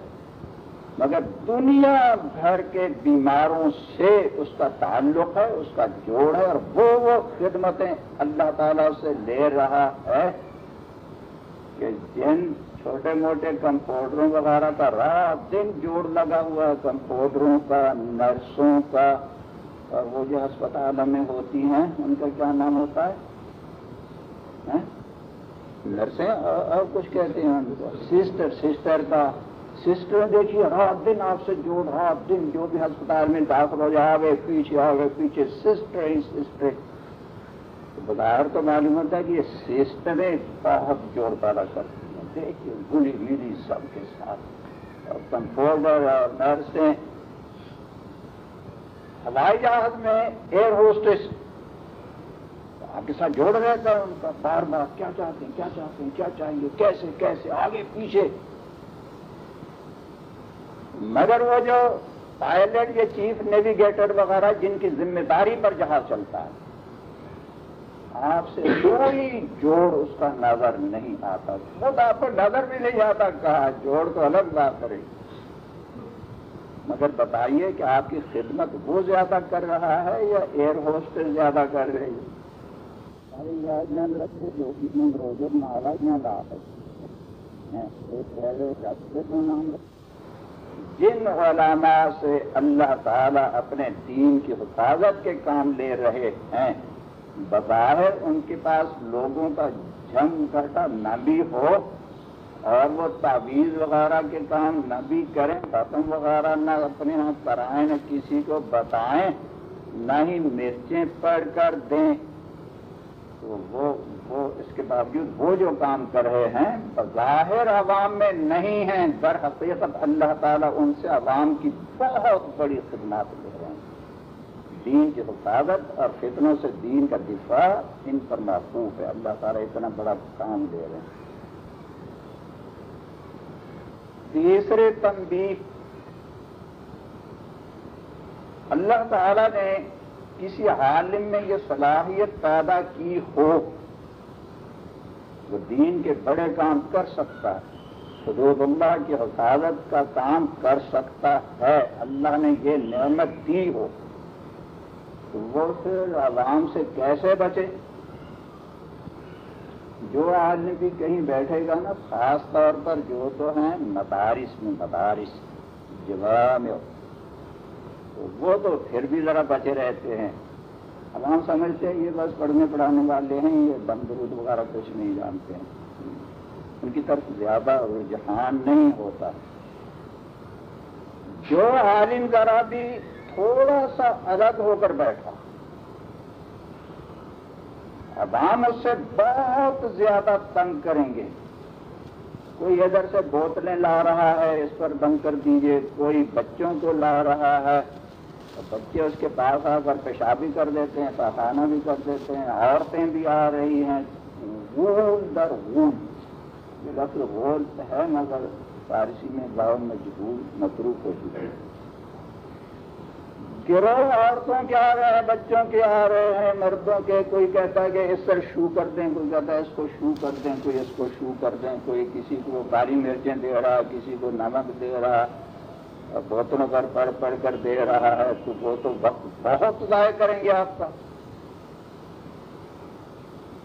مگر دنیا بھر کے بیماروں سے اس کا تعلق ہے، اس کا جوڑ ہے اور وہ وہ خدمتیں اللہ تعالی سے لے رہا ہے کہ جن چھوٹے موٹے کمپاؤڈروں وغیرہ کا رات دن جوڑ لگا ہوا ہے کمپاؤڈروں کا، نرسوں کا، اور وہ جو ہسپتالوں میں ہوتی ہیں، ان کا کیا نام ہوتا ہے؟ نرسیں؟ اور کچھ کہتے ہیں سسٹر سسٹر کا۔ سسٹر، دیکھیے، رات دن آپ سے جوڑ، رات دن جو بھی ہسپتال میں داخل ہو جائے، آگے، پیچھے آگے، پیچھے، سسٹر ہی سسٹر۔ بظاہر تو معلوم ہوتا ہے کہ یہ سسٹریں بہت جوڑ پیدا کرتی دیکھیے گلی ملی سب کے ساتھ۔ اور کمپاؤڈر اور نرسیں ہوائی جہاز میں ایئر ہوسٹس۔ آپ کے ساتھ جوڑ رہتا ہے ان کا۔ بار بار کیا چاہتے ہیں؟ کیا چاہتے ہیں؟ کیا چاہیے؟ کیسے؟ کیسے؟ آگے پیچھے۔ مگر وہ جو پائلٹ یا چیف نیویگیٹر وغیرہ جن کی ذمہ داری پر جہاز چلتا ہے۔ آپ سے کوئی جوڑ اس کا نظر نہیں آتا۔ خود آپ کو نظر بھی نہیں آتا کہا جوڑ تو الگ بات کرے مگر بتائیے کہ آپ کی خدمت وہ زیادہ کر رہا ہے یا ایئر ہوسٹل زیادہ کر رہی ہے۔ جن علماء سے اللہ تعالیٰ اپنے دین کی حفاظت کے کام لے رہے ہیں بظاہر ان کے پاس لوگوں کا جھنگ کرتا نہ بھی ہو اور وہ تعویذ وغیرہ کے کام نہ بھی کریں ختم وغیرہ نہ اپنے یہاں کرائیں نہ کسی کو بتائیں، نہ ہی مرچیں پڑھ کر دیں۔ تو وہ وہ اس کے باوجود وہ جو کام کر رہے ہیں، بظاہر عوام میں نہیں ہیں۔ در حقیقت اللہ تعالیٰ ان سے عوام کی بہت بڑی خدمات لے رہے ہیں دین کی حفاظت اور فتنوں سے دین کا دفاع ان پر محفوظ ہے۔ اللہ تعالیٰ اتنا بڑا کام دے رہے ہیں۔ تیسرے تنبیہ۔ اللہ تعالیٰ نے کسی عالم میں یہ صلاحیت پیدا کی ہو، وہ دین کے بڑے کام کر سکتا ہے، حدود اللہ کی حفاظت کا کام کر سکتا ہے۔ اللہ نے یہ نعمت دی ہو۔ وہ پھر عوام سے کیسے بچے؟ جو آدمی بھی کہیں بیٹھے گا نا، خاص طور پر جو تو ہیں مدارس میں مدارس جواب میں۔ وہ تو پھر بھی ذرا بچے رہتے ہیں۔ عوام سمجھتے ہیں یہ بس پڑھنے پڑھانے والے ہیں، یہ بندرود وغیرہ کچھ نہیں جانتے ہیں۔ ان کی طرف زیادہ رجحان نہیں ہوتا۔ جو عالم ذرا بھی تھوڑا سا الگ ہو کر بیٹھا۔ عوام اس سے بہت زیادہ تنگ کریں گے۔ کوئی ادھر سے بوتلیں لا رہا ہے، اس پر بند کر دیجیے۔ کوئی بچوں کو لا رہا ہے۔ بچے اس کے پاس آ کر پیشاب بھی کر دیتے ہیں، پاخانہ بھی کر دیتے ہیں۔ عورتیں بھی آ رہی ہیں۔ وول در وول یہ لفظ وول ہے، مگر فارسی میں گاؤں مجبور مصروف ہو چکے گروہ عورتوں کے آ رہے ہیں، بچوں کے آ رہے ہیں، مردوں کے، کوئی کہتا ہے کہ اس پر شو کر دیں، کوئی کہتا ہے اس کو شو کر دیں، کوئی اس کو شو کر دیں، کوئی کسی کو کالی مرچیں دے رہا، کسی کو نمک دے رہا بوتلوں پر پڑھ پڑھ کر دے رہا ہے، تو وہ تو بہت ضائع کریں گے آپ کا۔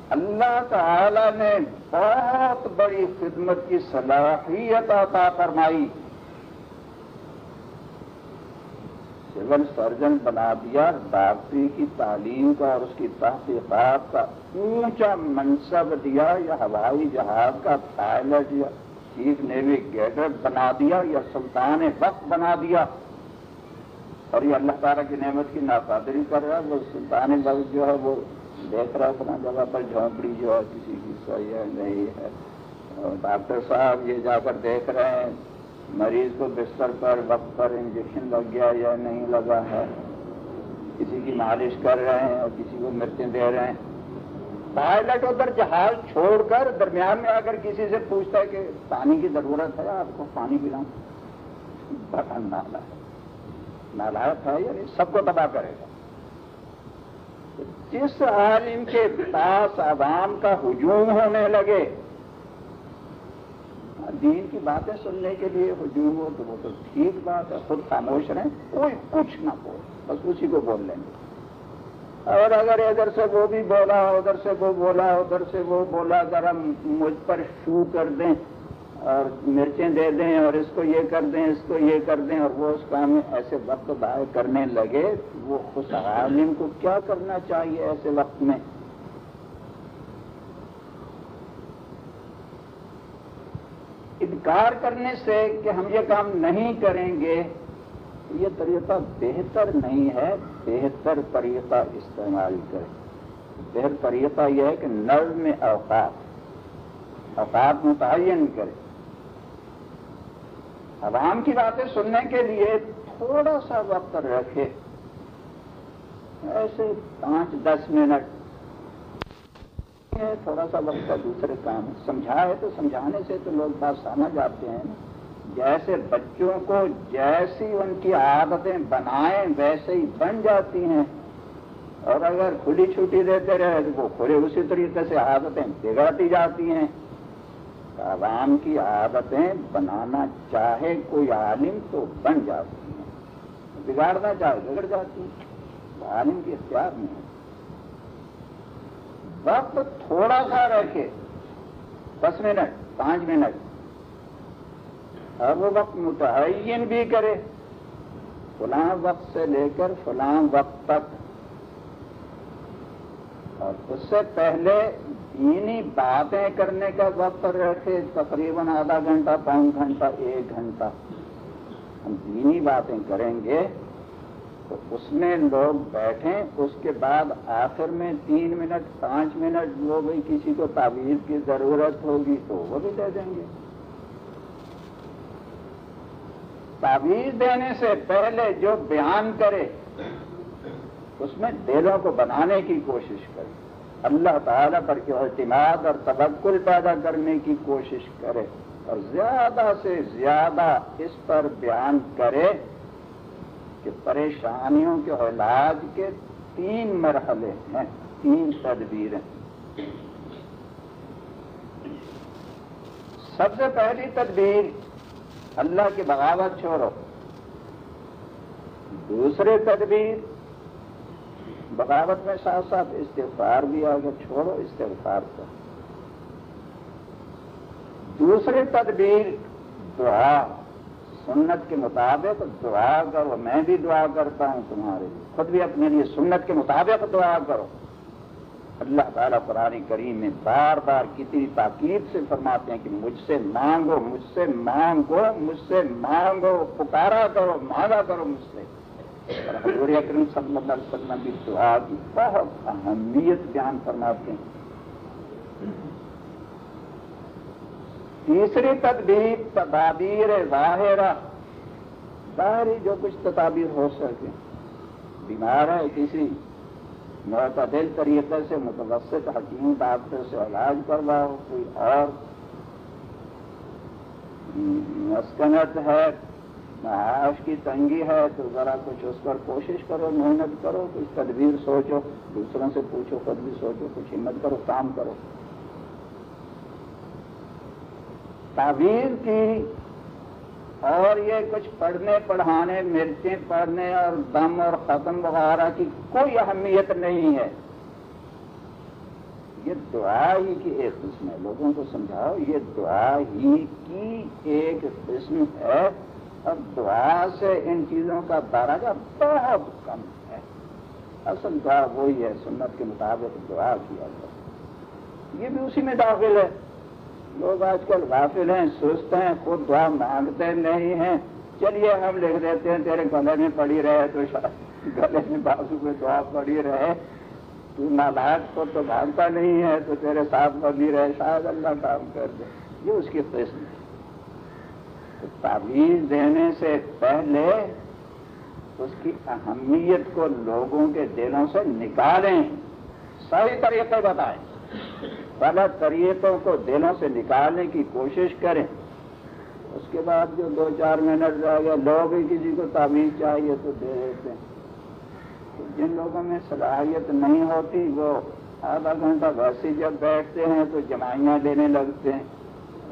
اللہ تعالی نے بہت بڑی خدمت کی صلاحیت عطا فرمائی۔ سول سرجن بنا دیا ڈاکٹری کی تعلیم کا اور اس کی تحقیقات کا اونچا منصب دیا، یا ہوائی جہاز کا پائلٹ، یا چیف نیویگیٹر بنا دیا، یا سلطان وقت بنا دیا۔ اور یہ اللہ تعالیٰ کی نعمت کی ناقادری کر رہا ہے، وہ سلطان وقت جو ہے، وہ دیکھ رہا اپنا جگہ پر جھونپڑی جو ہے، کسی کی صحیح ہے، نہیں ہے۔ ڈاکٹر صاحب یہ جا کر دیکھ رہے ہیں۔ مریض کو بستر پر وقت پر انجیکشن لگ گیا یا نہیں لگا ہے؟ کسی کی مالش کر رہے ہیں اور کسی کو مرچیں دے رہے ہیں۔ پائلٹ ادھر جہاز چھوڑ کر درمیان میں اگر کسی سے پوچھتا ہے کہ پانی کی ضرورت ہے، آپ کو پانی پلاؤں۔ بڑا نالا ہے۔ نالائق ہے یعنی سب کو تباہ کرے گا۔ جس عالم کے پاس عوام کا ہجوم ہونے لگے دین کی باتیں سننے کے لیے ہجوم ہو تو وہ تو ٹھیک بات ہے، خود خاموش رہیں، کوئی کچھ نہ بول بس اسی کو بول لیں گے۔ اور اگر ادھر سے وہ بھی بولا، ادھر سے وہ بولا، ادھر سے وہ بولا، اگر ہم مجھ پر شو کر دیں اور مرچیں دے دیں اور اس کو یہ کر دیں، اس کو یہ کر دیں اور وہ اس کام میں ایسے وقت باہر کرنے لگے، وہ خوش عالم کو کیا کرنا چاہیے ایسے وقت میں؟ انکار کرنے سے کہ ہم یہ کام نہیں کریں گے، یہ طریقہ بہتر نہیں ہے۔ بہتر طریقہ استعمال کرے بہتر طریقہ یہ ہے کہ نظم میں اوقات اوقات متعین کرے عوام کی باتیں سننے کے لیے تھوڑا سا وقت رکھے ایسے پانچ دس منٹ تھوڑا سا وقت کا دوسرے کام سمجھا ہے تو سمجھانے سے تو لوگ بات سمجھ آتے ہیں۔ جیسے بچوں کو جیسی ان کی عادتیں بنائیں، ویسے ہی بن جاتی ہیں۔ اور اگر کھلی چھٹی دیتے رہے تو وہ کھلے اسی طریقے سے عادتیں بگڑتی جاتی ہیں۔ عوام کی عادتیں بنانا چاہے کوئی عالم تو بن جاتی ہیں۔ بگاڑنا چاہے بگڑ جاتی ہیں۔ عالم کی اختیار نہیں۔ وقت تھوڑا سا رکھے دس منٹ، پانچ منٹ۔ اور وہ وقت متعین بھی کرے۔ فلاں وقت سے لے کر فلاں وقت تک۔ اور اس سے پہلے دینی باتیں کرنے کا وقت رکھے، تقریباً آدھا گھنٹہ، پانچ گھنٹہ، ایک گھنٹہ۔ ہم دینی باتیں کریں گے۔ تو اس میں لوگ بیٹھیں، اس کے بعد آخر میں تین منٹ، پانچ منٹ وہ بھی کسی کو تعویذ کی ضرورت ہوگی تو وہ بھی دے دیں گے۔ تعویذ دینے سے پہلے جو بیان کرے، اس میں دلوں کو بنانے کی کوشش کرے۔ اللہ تعالیٰ پر کے اعتماد اور تبکل پیدا کرنے کی کوشش کرے اور زیادہ سے زیادہ اس پر بیان کرے۔ کہ پریشانیوں کے علاج کے تین مرحلے ہیں، تین تدبیریں۔ سب سے پہلی تدبیر، اللہ کی بغاوت چھوڑو۔ دوسرے تدبیر، بغاوت میں ساتھ ساتھ استغفار بھی آگے چھوڑو، استغفار کو دوسری تدبیر، دعا۔ سنت کے مطابق دعا کرو، میں بھی دعا کرتا ہوں تمہارے لیے۔ خود بھی اپنے لیے سنت کے مطابق دعا کرو۔ اللہ تعالیٰ قرآن کریم میں بار بار کتنی تاکید سے فرماتے ہیں کہ مجھ سے مانگو، مجھ سے مانگو، مجھ سے مانگو، پکارا کرو، مانگا کرو مجھ سے۔ حضور اکرم صلی اللہ علیہ وسلم بھی دعا کی، بہت اہمیت بیان فرماتے ہیں۔ تیسری تدبیر تدابیر ظاہرہ۔ ظاہری جو کچھ تدابیر ہو سکے۔ بیمار ہے کسی۔ معتدل طریقے سے متوسط حکیم ڈاکٹر سے علاج کرواؤ، کوئی اور۔ مسکنت ہے، معاش کی تنگی ہے، تو ذرا کچھ اس پر کوشش کرو، محنت کرو، کچھ تدبیر سوچو، دوسروں سے پوچھو، خود بھی سوچو، کچھ ہمت کرو، کام کرو۔ تعویذ کی اور یہ کچھ پڑھنے پڑھانے مرچیں پڑھنے اور دم اور ختم وغیرہ کی کوئی اہمیت نہیں ہے۔ یہ دعا ہی کی ایک قسم ہے۔ لوگوں کو سمجھاؤ، یہ دعا ہی کی ایک قسم ہے۔ اب دعا سے ان چیزوں کا درجہ بہت کم ہے۔ اصل دعا وہی ہے، سنت کے مطابق دعا کیا جائے یہ بھی اسی میں داخل ہے۔ لوگ آج کل غافل ہیں، سست ہیں، خود دعا مانگتے نہیں ہیں۔ چلیے، ہم لکھ دیتے ہیں، تیرے گلے میں پڑی رہے تو گلے میں بازو میں دعا پڑی رہے۔ تو نالاک کو تو بھانتا نہیں ہے، تو تیرے ساتھ بنی رہے، شاید اللہ کام کر دے۔ یہ اس کی قسم ہے۔ تعویذ دینے سے پہلے اس کی اہمیت کو لوگوں کے دلوں سے نکالیں۔ صحیح طریقے بتائیں۔ غلط طریقوں کو دلوں سے نکالنے کی کوشش کریں۔ اس کے بعد جو دو چار منٹ رہ گئے، لوگ ہی کسی کو تعویذ چاہیے تو دے دیتے ہیں۔ جن لوگوں میں صلاحیت نہیں ہوتی، وہ آدھا گھنٹہ ویسے جب بیٹھتے ہیں تو جمائیاں دینے لگتے ہیں۔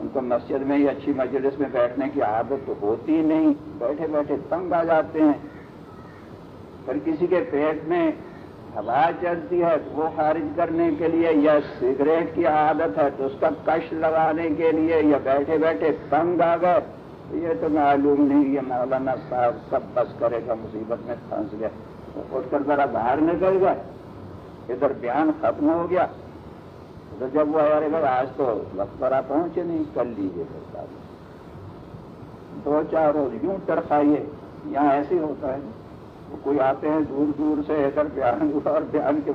ان کو مسجد میں ہی اچھی مجلس میں بیٹھنے کی عادت تو ہوتی ہی نہیں۔ بیٹھے بیٹھے تنگ آ جاتے ہیں۔ پھر کسی کے پیٹ میں ہوا چلتی ہے تو وہ خارج کرنے کے لیے یا سگریٹ کی عادت ہے تو اس کا کش لگانے کے لیے یا بیٹھے بیٹھے تنگ آ گئے تو یہ تو معلوم نہیں یہ مولانا صاحب سب بس کرے گا، مصیبت میں پھنس گئے۔ اٹھ کر ذرا باہر نکل گئے۔ ادھر بیان ختم ہو گیا۔ تو جب وہ ارے بھائی آج تو وقت پر آپ پہنچے نہیں، کر لیجیے سرکار دو چار روز یوں ٹرفائیے یہاں ایسے ہوتا ہے۔ کوئی آتے ہیں دور دور سے ادھر بیان ہوا اور بیان کے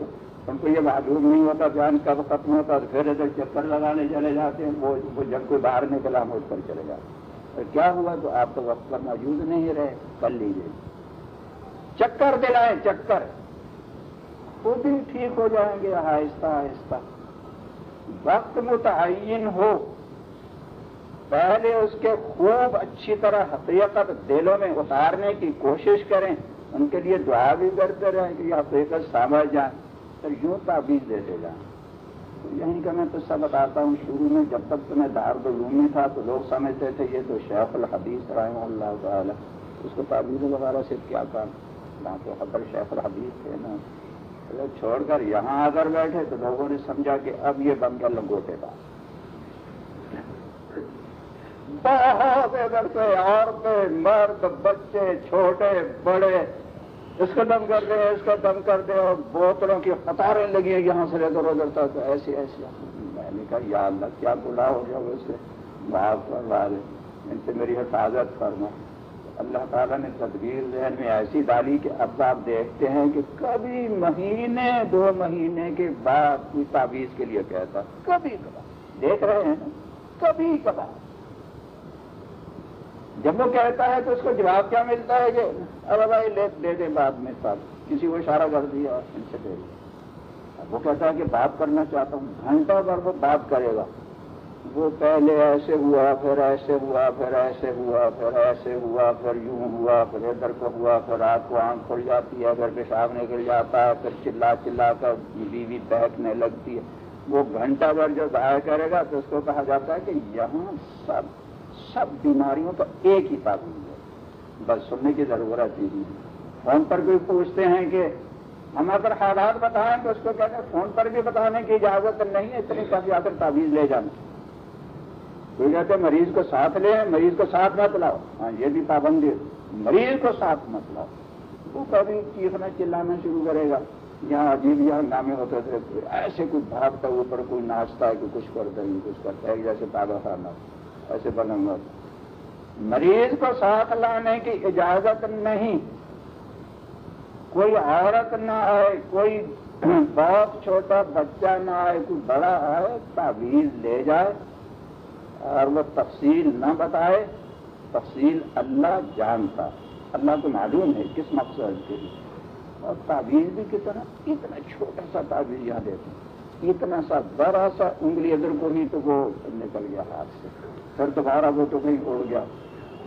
ان کو یہ معلوم نہیں ہوتا بیان کب ختم ہوتا تو پھر ادھر چکر لگانے چلے جاتے ہیں، وہ جب کوئی باہر نکلا ہم اٹھ کر چلے جاتے ہیں کیا ہوا؟ تو آپ تو وقت پر موجود نہیں رہے، کر لیجیے چکر دلائیں، چکر۔ خود ہی ٹھیک ہو جائیں گے، آہستہ آہستہ۔ وقت متعین ہو۔ پہلے اس کے خوب اچھی طرح حقیقت دلوں میں اتارنے کی کوشش کریں۔ ان کے لیے دعا بھی کرتے رہیں کہ یہ حقیقت سامر جائیں پھر یوں تعبیر دیتے جائیں۔ یہیں یعنی کہ میں تو سب بتاتا ہوں، شروع میں جب تک تو میں دار دلومی تھا تو لوگ سمجھتے تھے یہ تو شیخ الحدیث رحمہ اللہ تعالیٰ۔ اس کو تعبیر وغیرہ سے کیا کام وہاں تو حضر شیخ الحدیث تھے نا چھوڑ کر یہاں آ کر بیٹھے تو لوگوں نے سمجھا کہ اب یہ بن کر لنگوٹے گا بہت کرتے عورتیں مرد بچے چھوٹے بڑے۔ اس کو دم کر دے، اس کو دم کر دے، اور بوتلوں کی قطاریں لگی ہیں یہاں سے لے کر ادھر تک۔ ایسی ایسی۔ میں نے کہا، یا اللہ، کیا بلا ہو جائے اسے بھاگ ان سے میری حفاظت کرنا اللہ تعالیٰ نے تدبیر ذہن میں ایسی ڈالی کہ اب آپ دیکھتے ہیں کہ کبھی مہینے، دو مہینے کے بعد کوئی تعویذ کے لیے کہتا، کبھی کبھار۔ دیکھ رہے ہیں کبھی کبھار۔ جب وہ کہتا ہے تو اس کو جواب کیا ملتا ہے کہ ارے بھائی لے دے دے بعد میں ساتھ کسی کو اشارہ کر دیا ان سے دے دیا۔ وہ کہتا ہے کہ بات کرنا چاہتا ہوں۔ گھنٹہ بھر وہ بات کرے گا۔ وہ پہلے ایسے ہوا، پھر ایسے ہوا، پھر ایسے ہوا، پھر ایسے ہوا، پھر یوں ہوا، پھر ادھر کو ہوا، پھر رات کو آنکھ کھل جاتی ہے گھر پیشاب نکل جاتا ہے، پھر چلا چلا کر بیوی بہکنے لگتی ہے۔ وہ گھنٹہ بھر جو ضائع کرے گا تو اس کو کہا جاتا ہے کہ یہاں سب سب بیماریوں کا ایک ہی پابندی ہے۔ بس سننے کی ضرورت ہی نہیں۔ فون پر بھی پوچھتے ہیں کہ ہم اگر حالات بتائیں تو اس کو کہتے ہیں، فون پر بھی بتانے کی اجازت نہیں ہے، اتنی کافی آ کر تعویذ لے جانا۔ کوئی کہتے ہیں، مریض کو ساتھ لیں مریض کو ساتھ مت لاؤ۔ ہاں یہ بھی پابندی مریض کو ساتھ مت لاؤ۔ وہ کبھی چیخنا چلانا شروع کرے گا۔ یہاں عجیب، یہاں نامے ہوتے تھے، ایسے کچھ بھاگتا، اوپر کوئی ناچتا ہے کہ کچھ کرتا ہے کچھ کرتا ہے جیسے تازہ خانہ۔ ایسے بنوں گا۔ مریض کو ساتھ لانے کی اجازت نہیں۔ کوئی عورت نہ آئے، کوئی بہت چھوٹا بچہ نہ آئے، کوئی بڑا آئے، تعویذ لے جائے اور وہ تفصیل نہ بتائے۔ تفصیل اللہ جانتا، اللہ کو معلوم ہے کس مقصد کے لیے۔ اور تعبیر بھی کتنا، اتنا چھوٹا سا تعبیر یہاں دیتے اتنا سا بڑا سا انگلی ادھر کو بھی تو وہ نکل گیا ہاتھ سے۔ پھر دوبارہ وہ تو کہیں اڑ گیا۔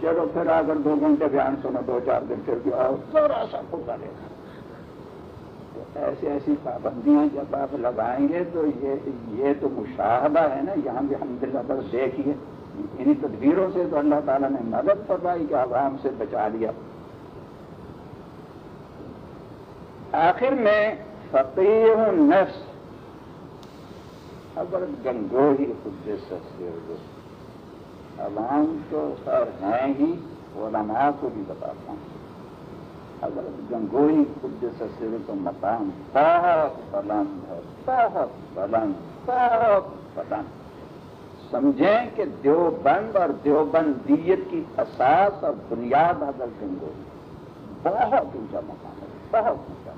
چلو پھر آ کر دو گھنٹے بیان سنو، دو چار دن پھر بھی آؤ ذرا سا پھوکا لے گا۔ ایسی ایسی پابندیاں جب آپ لگائیں گے تو یہ یہ تو مشاہدہ ہے نا، یہاں بھی ہم دل بس دیکھیے انہیں تدبیروں سے تو اللہ تعالیٰ نے مدد فرمائی کہ عوام سے بچا لیا۔ آخر میں فقیر نفس اگر گنگو ہی خود سے عوام تو سر ہیں ہی، علماء کو بھی بتاتا ہوں۔ اگر گنگوئی خود سے سر تو مقام بہت بلند ہے بہت بلند بہت بلند سمجھیں کہ دیوبند اور دیوبندیت کی اساس اور بنیاد حضرت گنگوئی بہت اونچا مقام ہے، بہت اونچا۔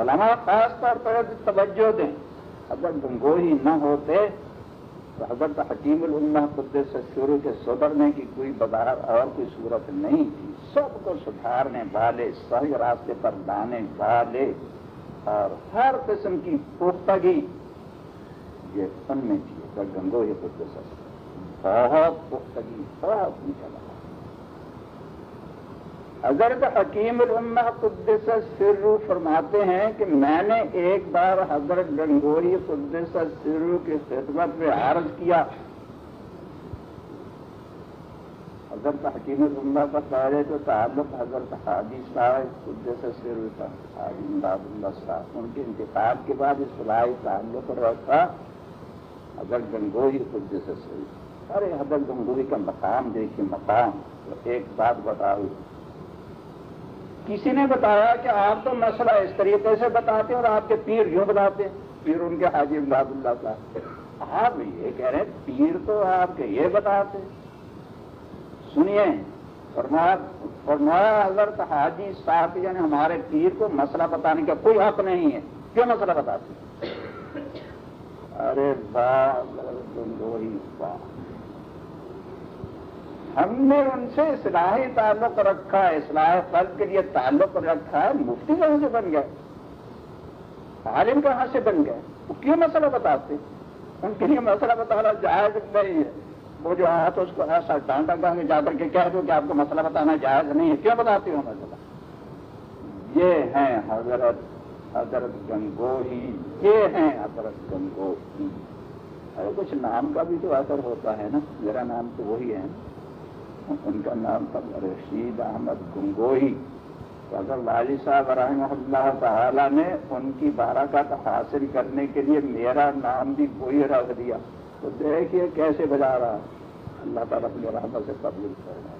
علماء خاص طور پر توجہ دیں۔ اگر گنگوئی نہ ہوتے حضرت حکیم الامہ قدس شروع کے سدھرنے کی کوئی بدار اور کوئی صورت نہیں تھی۔ سب کو سدھارنے والے، صحیح راستے پر لانے والے اور ہر قسم کی پختگی۔ یہ ان میں تھی اگر گنگوئی قدس بہت پختگی، بہت نکلا حضرت حکیم الامہ قدس سرو فرماتے ہیں کہ میں نے ایک بار حضرت گنگوئی قدس سرو کی خدمت میں عرض کیا۔ حضرت حکیم الامہ کا پہلے تو تعلق حضرت حاجی صاحب قدس سرو تھا۔ امداد اللہ صاحب، ان کے انتخاب کے بعد اصلاحی تعلق رہا حضرت گنگوئی قدس سرو ارے حضرت گنگوئی کا مقام دیکھیے، مقام۔ ایک بات بتاؤ کسی نے بتایا کہ آپ تو مسئلہ اس طریقے سے بتاتے اور آپ کے پیر یوں بتاتے پیر ان کے حاجی امداد اللہ کا آپ یہ کہہ رہے ہیں، پیر تو آپ کے یہ بتاتے سنیے فرمایا حضرت حاجی صاحب یعنی ہمارے پیر کو مسئلہ بتانے کا کوئی حق نہیں ہے۔ کیوں مسئلہ بتاتے ارے واہ ہم نے ان سے اصلاحی تعلق رکھا ہے، اصلاح فرد کے لیے تعلق رکھا ہے، مفتی کہاں سے بن گئے؟ عالم کہاں سے بن گئے؟ وہ کیوں مسئلہ بتاتے؟ ان کے لیے مسئلہ بتانا جائز نہیں ہے۔ وہ جو آیا تو اس کو ایسا ڈانٹا گا جا کر کے کہہ دو کہ آپ کو مسئلہ بتانا جائز نہیں ہے۔ کیوں بتاتے ہو مسئلہ؟ یہ ہیں حضرت حضرت گنگوہی۔ یہ ہیں حضرت گنگوہی۔ ارے کچھ نام کا بھی تو اثر ہوتا ہے نا۔ میرا نام تو وہی ہے۔ ان کا نام تھا رشید احمد گنگوہی اگر والی صاحب رحمہ اللہ تعالیٰ نے ان کی بارکات حاصل کرنے کے لیے میرا نام بھی کوئی رکھ دیا۔ تو دیکھیے کیسے بجا رہا اللہ تعالیٰ اپنے رحمت سے قبول کر رہا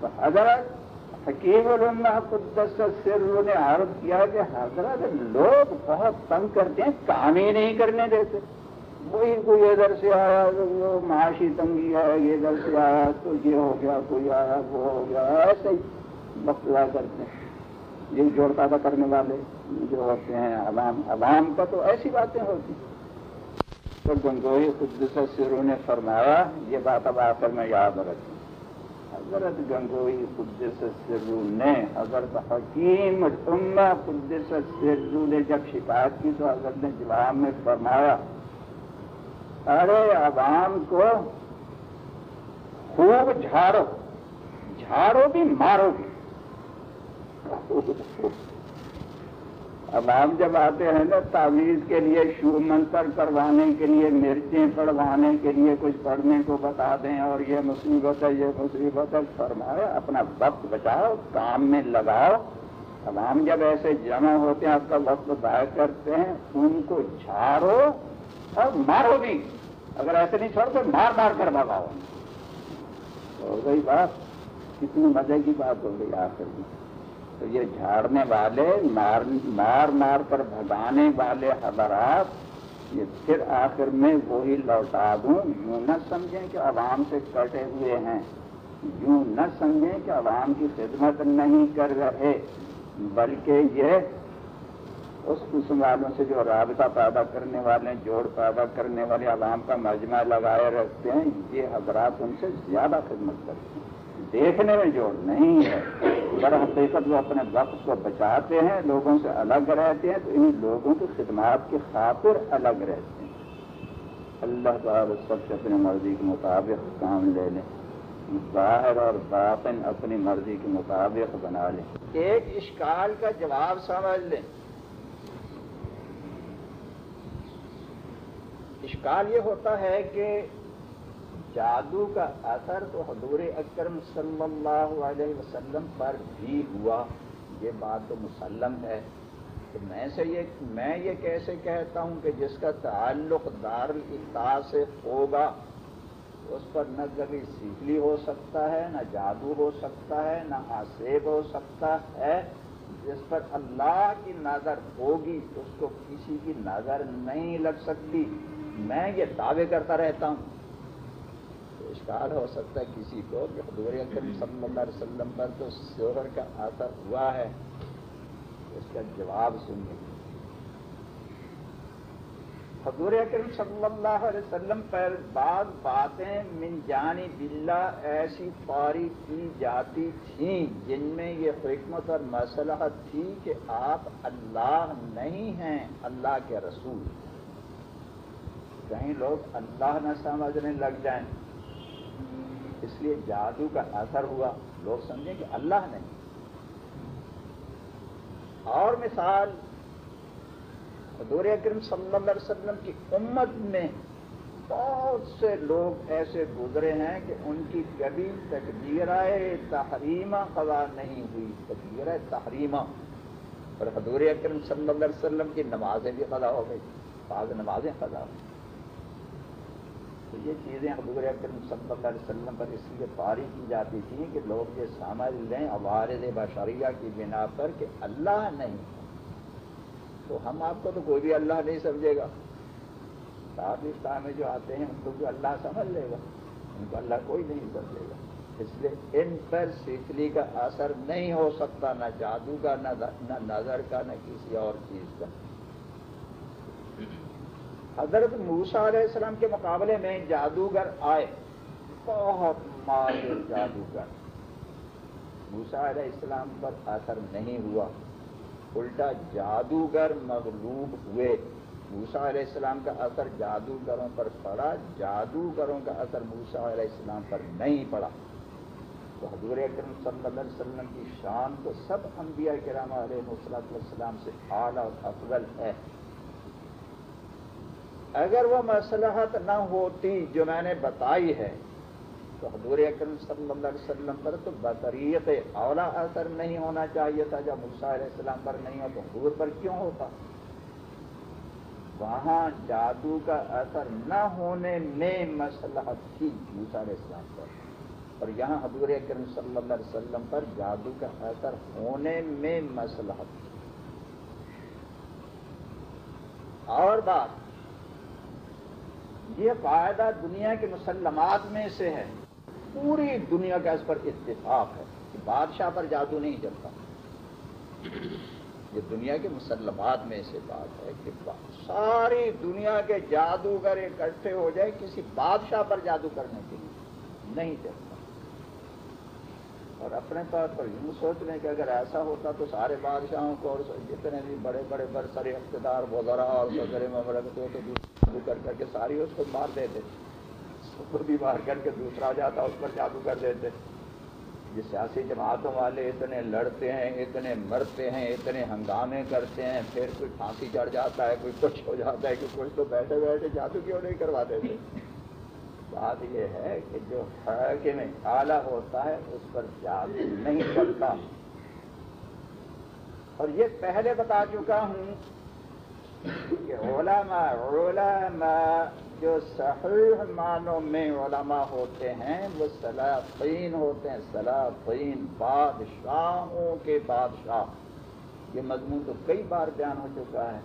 تو حضرت حکیم اللہ قدس سر نے عرض کیا کہ حضرت لوگ بہت تنگ کرتے ہیں، کام ہی نہیں کرنے دیتے۔ وہی کوئی ادھر سے آیا وہ معاشی تنگی ہے، یہ ادھر سے آیا تو یہ ہو گیا، کوئی آیا، وہ ہو گیا، ایسے ہی بخلا کرتے ہیں۔ یہ جوڑ پیدا کرنے والے جو ہوتے ہیں، عوام عوام کا تو ایسی باتیں ہوتی تو گنگوئی خود سرو نے فرمایا، یہ بات اب آخر میں یاد رکھیں۔ حضرت گنگوئی قدس سرو نے، حضرت حکیم قدس سرو نے جب شکایت کی تو حضرت نے جواب میں فرمایا ارے عوام کو خوب جھاڑو۔ جھاڑو بھی مارو بھی۔ عوام جب آتے ہیں نا، تعویذ کے لیے شو منتر کروانے کے لیے، مرچیں پڑھوانے کے لیے کچھ پڑھنے کو بتا دیں اور یہ مصیبت ہے، یہ مصیبت ہے، فرمایا، اپنا وقت بچاؤ، کام میں لگاؤ۔ عوام جب ایسے جمع ہوتے ہیں، آپ کا وقت ضائع کرتے ہیں، ان کو جھاڑو اور مارو بھی۔ اگر ایسے نہیں چھوڑ تو مار مار کر بھگاؤ۔ ہو گئی بات، کتنی مزے کی بات ہو گئی آخر میں۔ تو یہ جھاڑنے والے، مار مار مار کر بھگانے والے حضرات، یہ پھر آخر میں وہی لوٹا دوں۔ یوں نہ سمجھیں کہ عوام سے کٹے ہوئے ہیں۔ یوں نہ سمجھیں کہ عوام کی خدمت نہیں کر رہے۔ بلکہ یہ اس قسم والوں سے جو رابطہ پیدا کرنے والے، جوڑ پیدا کرنے والے، عوام کا مجمع لگائے رکھتے ہیں، یہ حضرات ان سے زیادہ خدمت کرتے ہیں۔ دیکھنے میں جوڑ نہیں ہے۔ در حقیقت وہ اپنے وقت کو بچاتے ہیں، لوگوں سے الگ رہتے ہیں، تو ان لوگوں کی خدمات کی خاطر الگ رہتے ہیں۔ اللہ تعالی سب سے اپنی مرضی کے مطابق کام لے لیں باہر اور باطن اپنی مرضی کے مطابق بنا لیں ایک اشکال کا جواب سمجھ لیں۔ اشکال یہ ہوتا ہے کہ جادو کا اثر تو حضور اکرم صلی اللہ علیہ وسلم پر بھی ہوا۔ یہ بات تو مسلم ہے۔ تو میں سے یہ میں یہ کیسے کہتا ہوں کہ جس کا تعلق دار الفتا سے ہوگا، اس پر نہ کبھی سیکلی ہو سکتا ہے، نہ جادو ہو سکتا ہے، نہ آسیب ہو سکتا ہے۔ جس پر اللہ کی نظر ہوگی، اس کو کسی کی نظر نہیں لگ سکتی۔ میں یہ دعوے کرتا رہتا ہوں۔ تو اشکال ہو سکتا ہے کسی کو کہ حضور اکرم صلی اللہ علیہ وسلم پر تو شوہر کا اثر ہوا ہے۔ اس کا جواب سنیے۔ حضور اکرم صلی اللہ علیہ وسلم پر بعض باتیں من جانی بلا ایسی پاری کی جاتی تھیں جن میں یہ حکمت اور مسئلہ تھی کہ آپ اللہ نہیں ہیں، اللہ کے رسول۔ کہیں لوگ اللہ نہ سمجھنے لگ جائیں۔ اس لیے جادو کا اثر ہوا۔ لوگ سمجھیں کہ اللہ نہیں۔ اور مثال، حضور اکرم صلی اللہ علیہ وسلم کی امت میں بہت سے لوگ ایسے گزرے ہیں کہ ان کی کبھی تقبیرہ تحریمہ خدا نہیں ہوئی۔ تقبیرہ تحریمہ۔ اور حضور اکرم صلی اللہ علیہ وسلم کی نمازیں بھی خدا ہو گئی۔ بعض نمازیں خدا ہو تو یہ چیزیں حضور اکرم صلی اللہ علیہ وسلم پر اس لیے پاری کی جاتی تھیں کہ لوگ یہ سمجھ لیں عوارض بشریہ کی بنا پر کہ اللہ نہیں تو ہم آپ کو تو کوئی بھی اللہ نہیں سمجھے گا۔ پاکستان میں جو آتے ہیں ان کو جو اللہ سمجھ لے گا۔ ان کو اللہ کوئی نہیں سمجھے گا۔ اس لیے ان پر سیکلی کا اثر نہیں ہو سکتا، نہ جادو کا، نہ نظر کا، نہ کسی اور چیز کا۔ حضرت موسا علیہ السلام کے مقابلے میں جادوگر آئے۔ بہت ماہر جادوگر۔ موسا علیہ السلام پر اثر نہیں ہوا۔ الٹا جادوگر مغلوب ہوئے۔ موسا علیہ السلام کا اثر جادوگروں پر پڑا۔ جادوگروں کا اثر موسا علیہ السلام پر نہیں پڑا۔ تو حضور اکرم صلی اللہ علیہ وسلم کی شان تو سب انبیاء کرام علیہ وسلط والسلام سے اعلیٰ اور افضل ہے۔ اگر وہ مسلحت نہ ہوتی جو میں نے بتائی ہے، تو حضور اکرم صلی اللہ علیہ وسلم پر تو بطریت اولا اثر نہیں ہونا چاہیے تھا۔ جب موسیٰ علیہ السلام پر نہیں ہو تو حضور پر کیوں ہوتا؟ وہاں جادو کا اثر نہ ہونے میں مسلحت تھی موسیٰ علیہ السلام پر۔ اور یہاں حضور اکرم صلی اللہ علیہ وسلم پر جادو کا اثر ہونے میں مسلحت تھی۔ اور بات یہ فائدہ دنیا کے مسلمات میں سے ہے۔ پوری دنیا کا اس پر اتفاق ہے کہ بادشاہ پر جادو نہیں چلتا یہ دنیا کے مسلمات میں سے بات ہے کہ ساری دنیا کے جادوگر اکٹھے ہو جائے کسی بادشاہ پر جادو کرنے کے لیے۔ نہیں چلتا اور اپنے طور پر یوں سوچ لیں کہ اگر ایسا ہوتا تو سارے بادشاہوں کو اور جتنے بھی بڑے بڑے برسر اقتدار وزرا اور وزر مملکت ہو تو جادو کر کر کے ساری اس کو مار دیتے۔ اس کو بھی مار کر کے دوسرا جاتا، اس پر جادو کر دیتے۔ یہ سیاسی جماعتوں والے اتنے لڑتے ہیں، اتنے مرتے ہیں، اتنے ہنگامے کرتے ہیں، پھر کوئی پھانسی چڑھ جاتا ہے، کوئی کچھ ہو جاتا ہے کہ کچھ تو بیٹھے بیٹھے جادو کیوں نہیں کرواتے تھے؟ بات یہ ہے کہ جو حاکم اعلیٰ ہوتا ہے، اس پر جادو نہیں چلتا۔ اور یہ پہلے بتا چکا ہوں کہ علماء علماء جو صحیح معنوں میں علماء ہوتے ہیں وہ سلاطین ہوتے ہیں، سلاطین، بادشاہوں کے بادشاہ۔ یہ مضمون تو کئی بار بیان ہو چکا ہے۔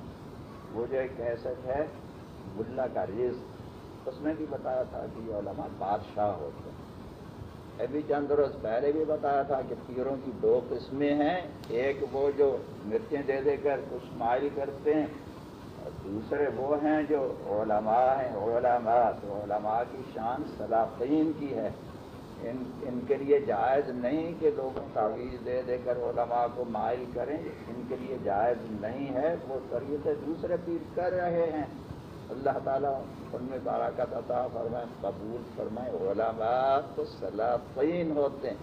وہ جو ایک کیسٹ ہے، ملا کا رزق۔ اس میں بھی بتایا تھا کہ یہ علماء بادشاہ ہوتے ہیں۔ ابھی چند روز پہلے بھی بتایا تھا کہ پیروں کی دو قسمیں ہیں۔ ایک وہ جو مرچیں دے دے کر کچھ مائل کرتے ہیں، اور دوسرے وہ ہیں جو علماء ہیں۔ علماء، تو علماء کی شان صلاقین کی ہے۔ ان ان کے لیے جائز نہیں کہ لوگ تعویذ دے دے کر علماء کو مائل کریں۔ ان کے لیے جائز نہیں ہے۔ وہ طریقے دوسرے پیر کر رہے ہیں۔ اللہ تعالیٰ ان میں بارکت عطا فرمائے، قبول فرمائے۔ علماء تو صلاقین ہوتے ہیں۔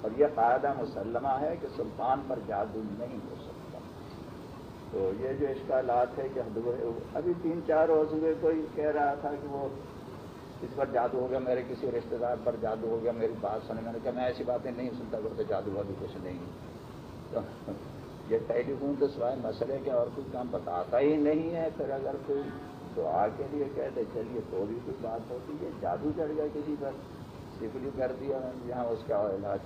اور یہ قاعدہ مسلمہ ہے کہ سلطان پر جادو نہیں ہو سکتا۔ تو یہ جو اشکالات ہے کہ ابھی تین چار روز ہوئے کوئی کہہ رہا تھا کہ وہ اس پر جادو ہو گیا، میرے کسی رشتے دار پر جادو ہو گیا، میری بات سنے میں نے کہا، میں ایسی باتیں نہیں سنتا کرتے، جادو وادو کچھ نہیں۔ تو یہ ٹیلی فون تو سوائے مسئلے کے اور کچھ کام بتاتا ہی نہیں ہے۔ پھر اگر کوئی دعا کے لیے کہتے چلیے تو بھی کوئی بات ہوتی ہے، جادو چڑھ گیا کسی پر سفلی کر دیا، یہاں اس کا علاج۔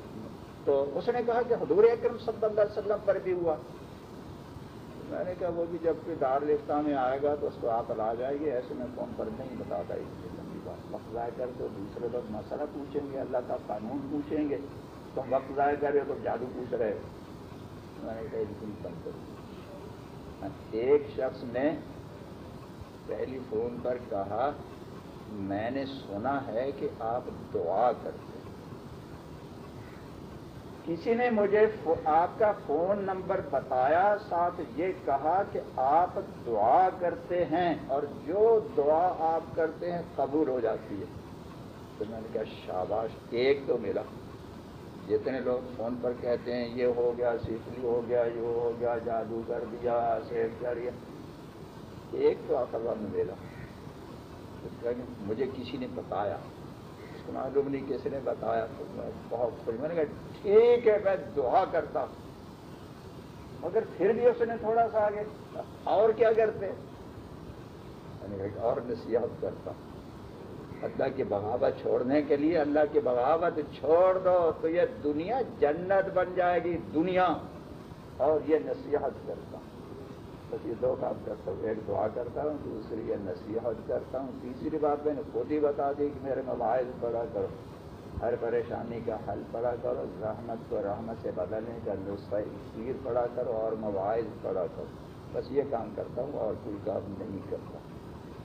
تو اس نے کہا کہ حضور اکرم صلی اللہ علیہ وسلم پر بھی ہوا۔ میں نے کہا وہ بھی جبکہ دار لفتہ میں آئے گا تو اس کو آپ لا جائے گی ایسے میں فون پر نہیں بتاتا، اس لیے لمبی بات۔ وقت ضائع کر تو دوسرے لوگ مسئلہ پوچھیں گے، اللہ کا قانون پوچھیں گے۔ تو ہم وقت ضائع کر رہے تو جادو پوچھ رہے میں نے کہا بالکل کم کروں ایک شخص نے پہلی فون پر کہا، میں نے سنا ہے کہ آپ دعا کرتے ہیں۔ کسی نے مجھے آپ کا فون نمبر بتایا، ساتھ یہ کہا کہ آپ دعا کرتے ہیں اور جو دعا آپ کرتے ہیں قبول ہو جاتی ہے۔ تو میں نے کہا، شاباش، ایک تو ملا۔ جتنے لوگ فون پر کہتے ہیں، یہ ہو گیا، سیفلی ہو گیا، یہ ہو گیا جادو کر دیا، سیف کر دیا۔ ایک تو آخر میں ملا مجھے کسی نے بتایا، اس کو معلوم نہیں کسی نے بتایا، تو میں بہت خوش میں نے کہا، ٹھیک ہے، میں دعا کرتا ہوں۔ مگر پھر بھی اس نے تھوڑا سا آگے، اور کیا کرتے؟ میں نے کہا اور نصیحت کرتا ہوں۔ اللہ کی بغاوت چھوڑنے کے لیے، اللہ کی بغاوت چھوڑ دو، تو یہ دنیا جنت بن جائے گی، دنیا۔ اور یہ نصیحت کرتا بس یہ دو کام کرتا ہوں، ایک دعا کرتا ہوں، دوسری یہ نصیحت کرتا ہوں۔ تیسری بات میں نے خود ہی بتا دی کہ میرے مواعظ پڑا کرو۔ ہر پریشانی کا حل پڑا کرو، رحمت کو رحمت سے بدلنے کا نسخہ پیر پڑا کرو اور مواعظ پڑا کرو۔ بس یہ کام کرتا ہوں اور کوئی کام نہیں کرتا۔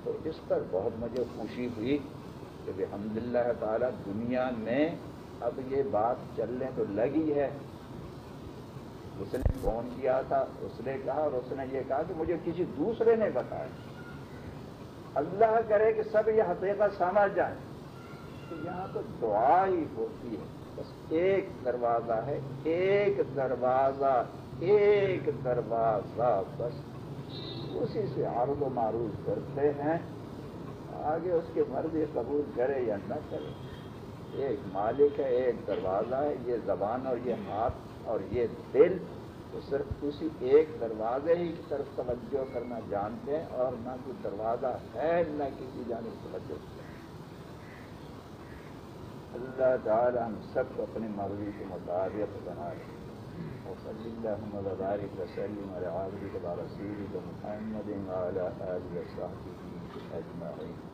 تو اس پر بہت مجھے خوشی ہوئی کہ الحمد للہ تعالیٰ دنیا میں اب یہ بات چلنے تو لگی ہے۔ اس نے فون کیا تھا، اس نے کہا اور اس نے یہ کہا کہ مجھے کسی دوسرے نے بتایا۔ اللہ کرے کہ سب یہ حقیقت سمجھ جائیں۔ تو یہاں تو دعا ہی ہوتی ہے۔ بس ایک دروازہ ہے، ایک دروازہ ایک دروازہ۔ بس اسی سے عرض و معروف کرتے ہیں، آگے اس کی مرضی قبول کرے یا نہ کرے۔ ایک مالک ہے، ایک دروازہ ہے، یہ زبان اور یہ ہاتھ۔ اور یہ دل تو صرف اسی ایک دروازے ہی کی طرف توجہ کرنا جانتے ہیں اور نہ کوئی دروازہ ہے نہ کسی جانب توجہ اللہ تعالی ہم سب کو اپنی مرضی کے مطابق بنا رہے وصلی اللہم وبارک وسلم علی عابدک و محمد وعلی آلہ وصحبہ اجمعین۔